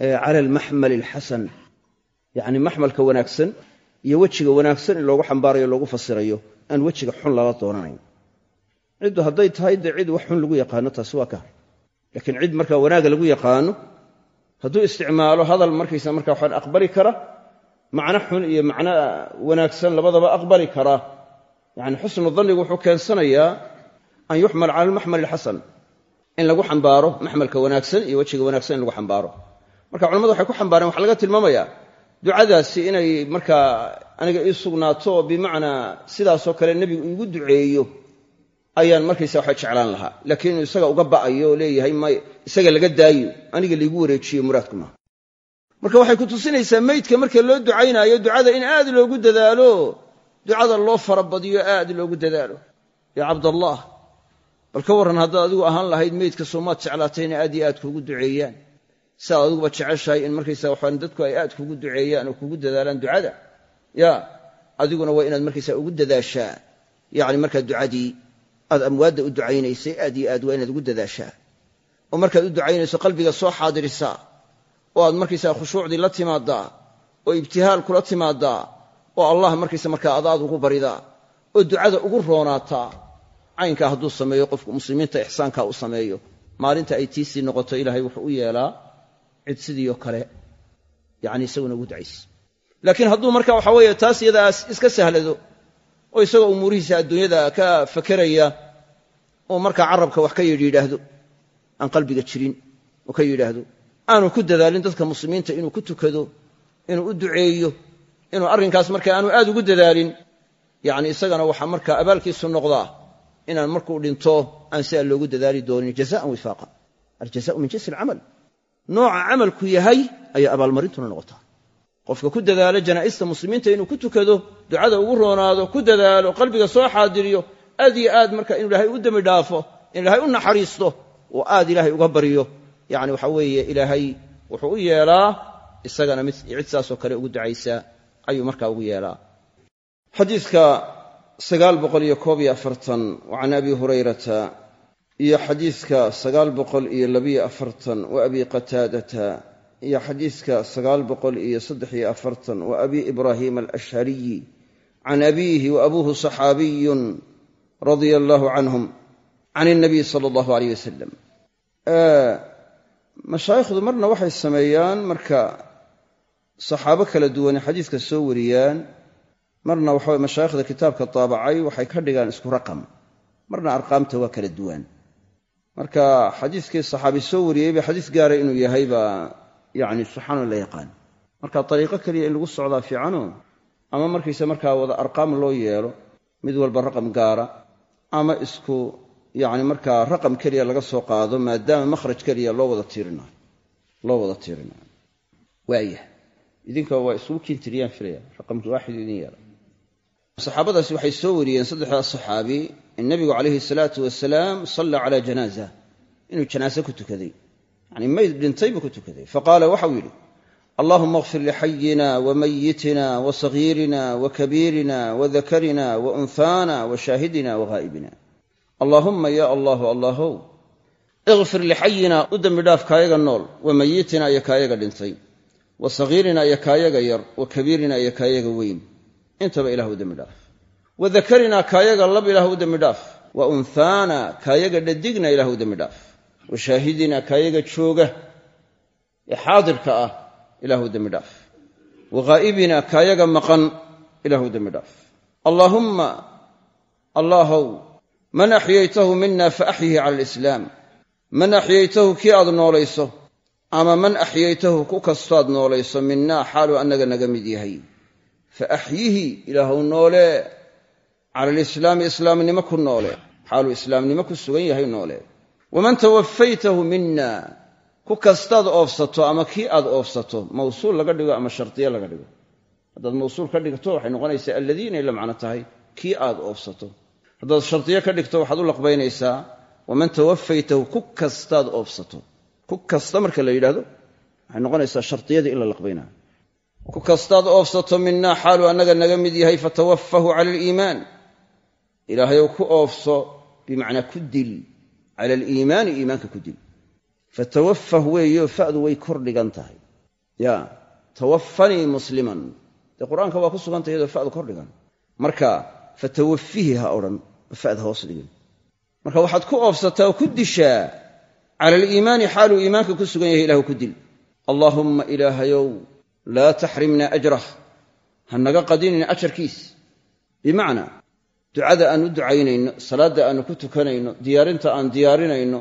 cala almaxmal alxasan yacni maxmalka wanaagsan iyo wejiga wanaagsan in loogu xambaarayo loogu fasirayo aan wejiga xun lala doonanayn ciddu hadday tahay dee cid wax xun lagu yaqaano taasi waa ka. Har laakiin cid markaa wanaaga lagu yaqaano hadduu isticmaalo hadal markaysa markaa waxaan aqbali kara macno xun iyo macno wanaagsan labadaba aqbali kara. Yani xusnu dannigu wuxuu keensanayaa an yuxmal cala almaxmal alxasan in lagu xambaaro maxmalka wanaagsan iyo wejiga wanaagsan in lagu xambaaro. Marka culamadu waxay ku xambaareen waxaa laga tilmaamaya ducadaasi inay markaa aniga ii sugnaato bimacnaa sidaasoo kale nebigu iigu duceeyo ayaan markaysa waxa jeclaan lahaa. Laakiin inuu isaga uga ba'ayo oo leeyahay may isaga laga daayo aniga laigu wareejiyo muraadku maaha. Marka waxay ku tusinaysaa meydka marka loo ducaynaayo ducada in aad loogu dadaalo. Ducada loo farabadiyo aad loogu dadaalo. Yaa cabdallah bal ka warran haddaad adigu ahaan lahayd meydka soomaad jeclaatayna aad iyo aad kuugu duceeyaan. Siaad adiguba jeceshahay in markaysa waxaan dadku ay aad kuugu duceeyaan oo kugu dadaalaan ducada? Ya adiguna waa inaad markaysa ugu dadaashaa yacni markaa ducadii aad amwaadda u ducaynaysay aad iyo aad waa inaad ugu dadaashaa. oo markaad u ducaynayso qalbiga soo xaadirisaa oo aad markaysaa khushuucdii la timaadaa oo ibtihaal kula timaadaa oo allah markaysa markaa adaad ugu baridaa oo ducada ugu roonaataa caynkaa hadduu sameeyo qofku muslimiinta ixsaankaa u sameeyo maalinta ay tiisii noqoto ilaahay wuxuu u yeelaa cid sidiioo kale yacni isaguna ugu ducaysa laakiin hadduu marka waxa weeye taas iyadaas iska sahlado oo isagoo umuurihiisa adduunyada ka fakeraya oo markaa carabka wax ka yidhi yidhaahdo aan qalbiga jirin oo ka yidhaahdo aanu ku dadaalin dadka muslimiinta inuu ku tukado inuu u duceeyo inuu arrinkaas marka aanu aad ugu dadaalin. Yacni isagana waxaa markaa abaalkiisu noqdaa inaan markuu dhinto aan sidaa loogu dadaali doonin. Jazaan wifaaqa. Aljazaau min jinsi alcamal. Nooca camalku yahay ayaa abaalmarintuna noqotaa qofka ku dadaalo janaa'ista muslimiinta inuu ku tukado ducada ugu roonaado ku dadaalo qalbiga soo xaadiriyo aad iyo aad marka inu ilaahay u dembi dhaafo in ilaahay u naxariisto oo aad ilaahay uga baryo yacni waxa weeye ilaahay wuxuu u yeelaa isagana mid cid saasoo kale ugu ducaysa ayuu markaa ugu yeelaa. Xadiidka sagaal boqol iyo koob iyo afartan wa abi hurayrata iyo xadiidka sagaal boqol iyo labiyo afartan wa abi qataadata iyo xadiidka sagaal boqol iyo saddex iyo afartan wa abi ibraahiim alashhariyi can abiihi wa abuuhu saxaabiyun radia allaahu canhum can ilnabiy sala allahu aleyh wasalam mashaayikhdu marna waxay sameeyaan marka saxaabo kala duwane xadiiska soo wariyaan marna waxa mashaayikhda kitaabka taabacay waxay ka dhigaan isku raqam. Marna arqaamta waa kala duwan marka xadiiskii saxaabi soo wariyey ba xadiis gaara inuu yahay baa yacni subxaana la yaqaan marka dariiqo keliya in lagu socdaa fiicano ama markiisa markaa wada arqaam loo yeelo mid walba raqam gaara ama isku yacni markaa raqam keliya laga soo qaado maadaama makhraj keliya loo wada tiirinayo loo wada tiirinayo waayah idinka waa isugu kiintiriyaan filaya raqamka waaxid idin yeela saxaabadaasi waxay soo wariyeen saddexdaas saxaabi in nebigu calayhi salaatu wasalaam salla calaa janaaza inuu janaase ku tukaday yani mayd dhintay buu ku tukaday. Faqaala waxau yidhi allahuma akfir lixayina wa mayitina wa sagiirina wa kabiirina wa dakarina wa unhaana wa shaahidina wa ghaa'ibina. Allaahumma ya allahu allahow ikfir lixayina u dembi dhaaf kaayaga nool. Wa mayitina iyo kaayaga dhintay. Wa sagiirina iyo kaayaga yar. Wa kabiirina iyo kaayaga weyn. Intaba ilah u dembi dhaaf. Wa dakarina kaayaga lab ilah u dembi dhaaf. Wa unhaana kaayaga dhadigna ilah u dembi wa shaahidina kaayaga jooga ee xaadirka ah ilahu dembi dhaaf. Wa ghaa'ibina kaayaga maqan ilaahu dembi dhaaf. Allaahumma allaahow man axyaytahu mina fa axyihi cala alislaam. Man axyaytahu kii aad noolayso ama man axyaytahu ku kastoaad noolayso minaa xaaluu annaga naga mid yahay. Fa axyihi ilaahu noole. Cala alislaami islaamnimo ku noole. Xaaluu islaamnimo ku sugan yahay noole waman tawafaytahu mina ku kastaad oofsato ama kii aad oofsato mawsuul laga dhigo ama shardiye laga dhigo. Haddaad mawsuul ka dhigto waxay noqonaysaa alladiina ila macno tahay kii aad oofsato. Haddaad shardiye ka dhigto waxaad u laqbaynaysaa waman tawafaytahu ku kastaad oofsato. Ku kasta marka la yidhahdo waxay noqonaysaa shardiyadii in la ku kastaad oofsato minaa xaaluu annaga naga mid yahay fatawaffahu cala aliimaan ilaahayow ku oofso bimacnaa ku dil cala aliimaani iimaanka ku dil fatawafah weeyo fa'du way kor dhigan tahay ya tawafanii musliman dee qur'aanka waa ku sugantay iyadoo fa'du kor dhigan marka fatawafihi ha odhan fa'da hoos dhigin marka waxaad ku oofsataa oo ku dishaa cala aliimaani xaaluu iimaanka ku sugan yahay ilahu ku dil allaahumma ilaahayow laa taxrimna ajrah ha naga qadinin ajarkiis bimacnaa ducada aan u ducaynayno salaadda aanu ku tukanayno diyaarinta aan diyaarinayno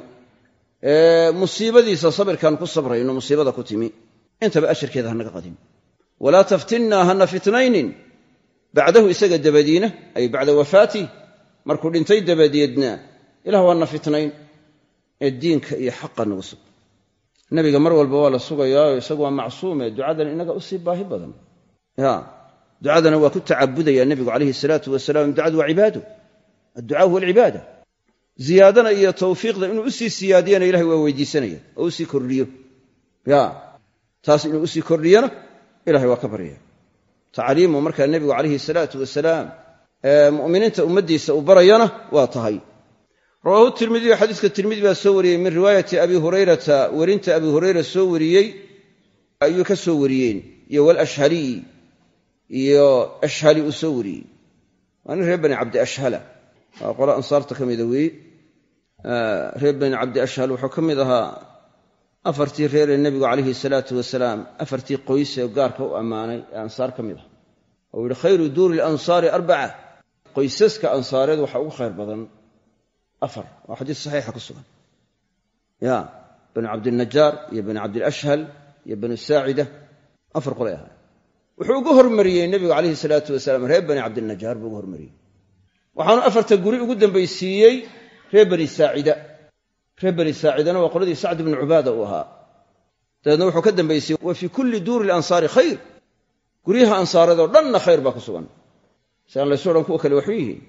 musiibadiisa sabirkaan ku sabrayno musiibada ku timi. Intaba asharkeeda ha naga qadin walaa taftinnaa hana fitnaynin. Bacdahu isaga dabadiina ay bacda wafaatih markuu dhintay dabadeedna ilah waana fitnayn. Ee diinka iyo xaqa nagu sug. Nebiga mar walba waa la sugayaayo isagu waa macsuume ducadan inaga u sii baahi badan ducadana waa ku tacabudaya nebigu calayhi salaatu wasalaam ducadu waa cibaado adducaa huwa alcibaada. Ziyaadana iyo tawfiiqda inuu u sii siyaadiyana ilahay waa weydiisanaya oo u sii kordhiyo. Ya taas inuu u sii kordhiyona ilahay waa ka baryaya tacliimu markaa nebigu calayhi salaatu wasalaam muminiinta ummaddiisa uu barayana waa tahay. Rawaahu tirmidiyu xadiiska tirmidi baa soo wariyey min riwaayati abi hurayrata werinta abi hurayra soo wariyey ayuu ka soo wariyeen iyo walashhaliy iyo ashhali uu soo wariyey. Waa nin reer bani cabdi ashhala. Waa qolo ansaarta ka mida weeye reer bani cabdi ashhal wuxuu ka mid ahaa afartii reer ee nebigu calayhi salaatu wasalaam afartii qoys ee gaarka u ammaanay ee ansaar ka mid ah. Oo yihi khayru duuri lansaari arbaca. Qoysaska ansaareed waxaa ugu khayr badan afar. Waa xadiis saxiixa ku sugan. Ya banu cabdinajaar iyo banu cabdilashhal iyo banu saacida. Afar qolay ahaa wuxuu ugu hormariyey nebigu calayhi salaatu wasalaam reer bani cabdinajaar buu ugu hormariyey. Waxaanu afarta guri ugu dambaysiiyey reer bani saacida. Reer bani saacidana waa qoladii sacd ibnu cubaada uu ahaa. Dabeedna wuxuu ka dambaysiyey wa fii kulli duuri lansaari khayr. Guryaha ansaareed oo dhanna khayr baa ku sugan. Si aan laysu odhan kuwa kale waxu yihiin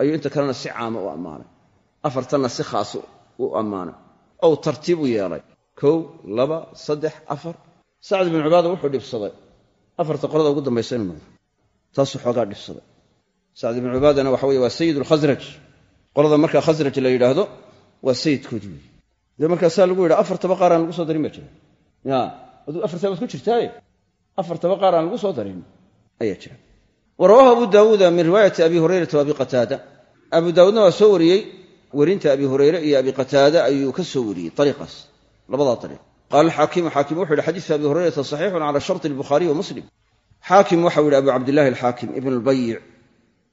ayuu inta kalena si caama u ammaanay. Afartanna si khaas u ammaanay. Ow tartiib u yeelay. Kow laba saddex afar. Sacd ibnu cubaada wuxuu dhibsaday afarta qolada ugu dambaysa inu maro taasuu xoogaa dhibsaday. Sacd ibnu cubaadana waxa weye waa sayid alkhasraj qolada markaa khasraj la yidhaahdo waa sayidkoodii wey dee markaasaa lagu yidha afartaba qaar aan lagu soo darin baa jira. Ya aduu afartaa ku jirtaaye afartaba qaar aan lagu soo darin ayaa jira. Wa rawaahu abu daawuuda min riwaayati abi hurayrata wa abi qataada. Abu daawuudna waa soo wariyey werinta abi hurayre iyo abi qataada ayuu ka soo wariyey ariiqaas labadaa ariiq qaala xaakimu xaakim wuxu yidhi xadiisu abi hurayrata saxiixun cala sharti albukhaariy wa muslim xaakim waxau yidhi abu cabdillahi alxaakim ibn lbayic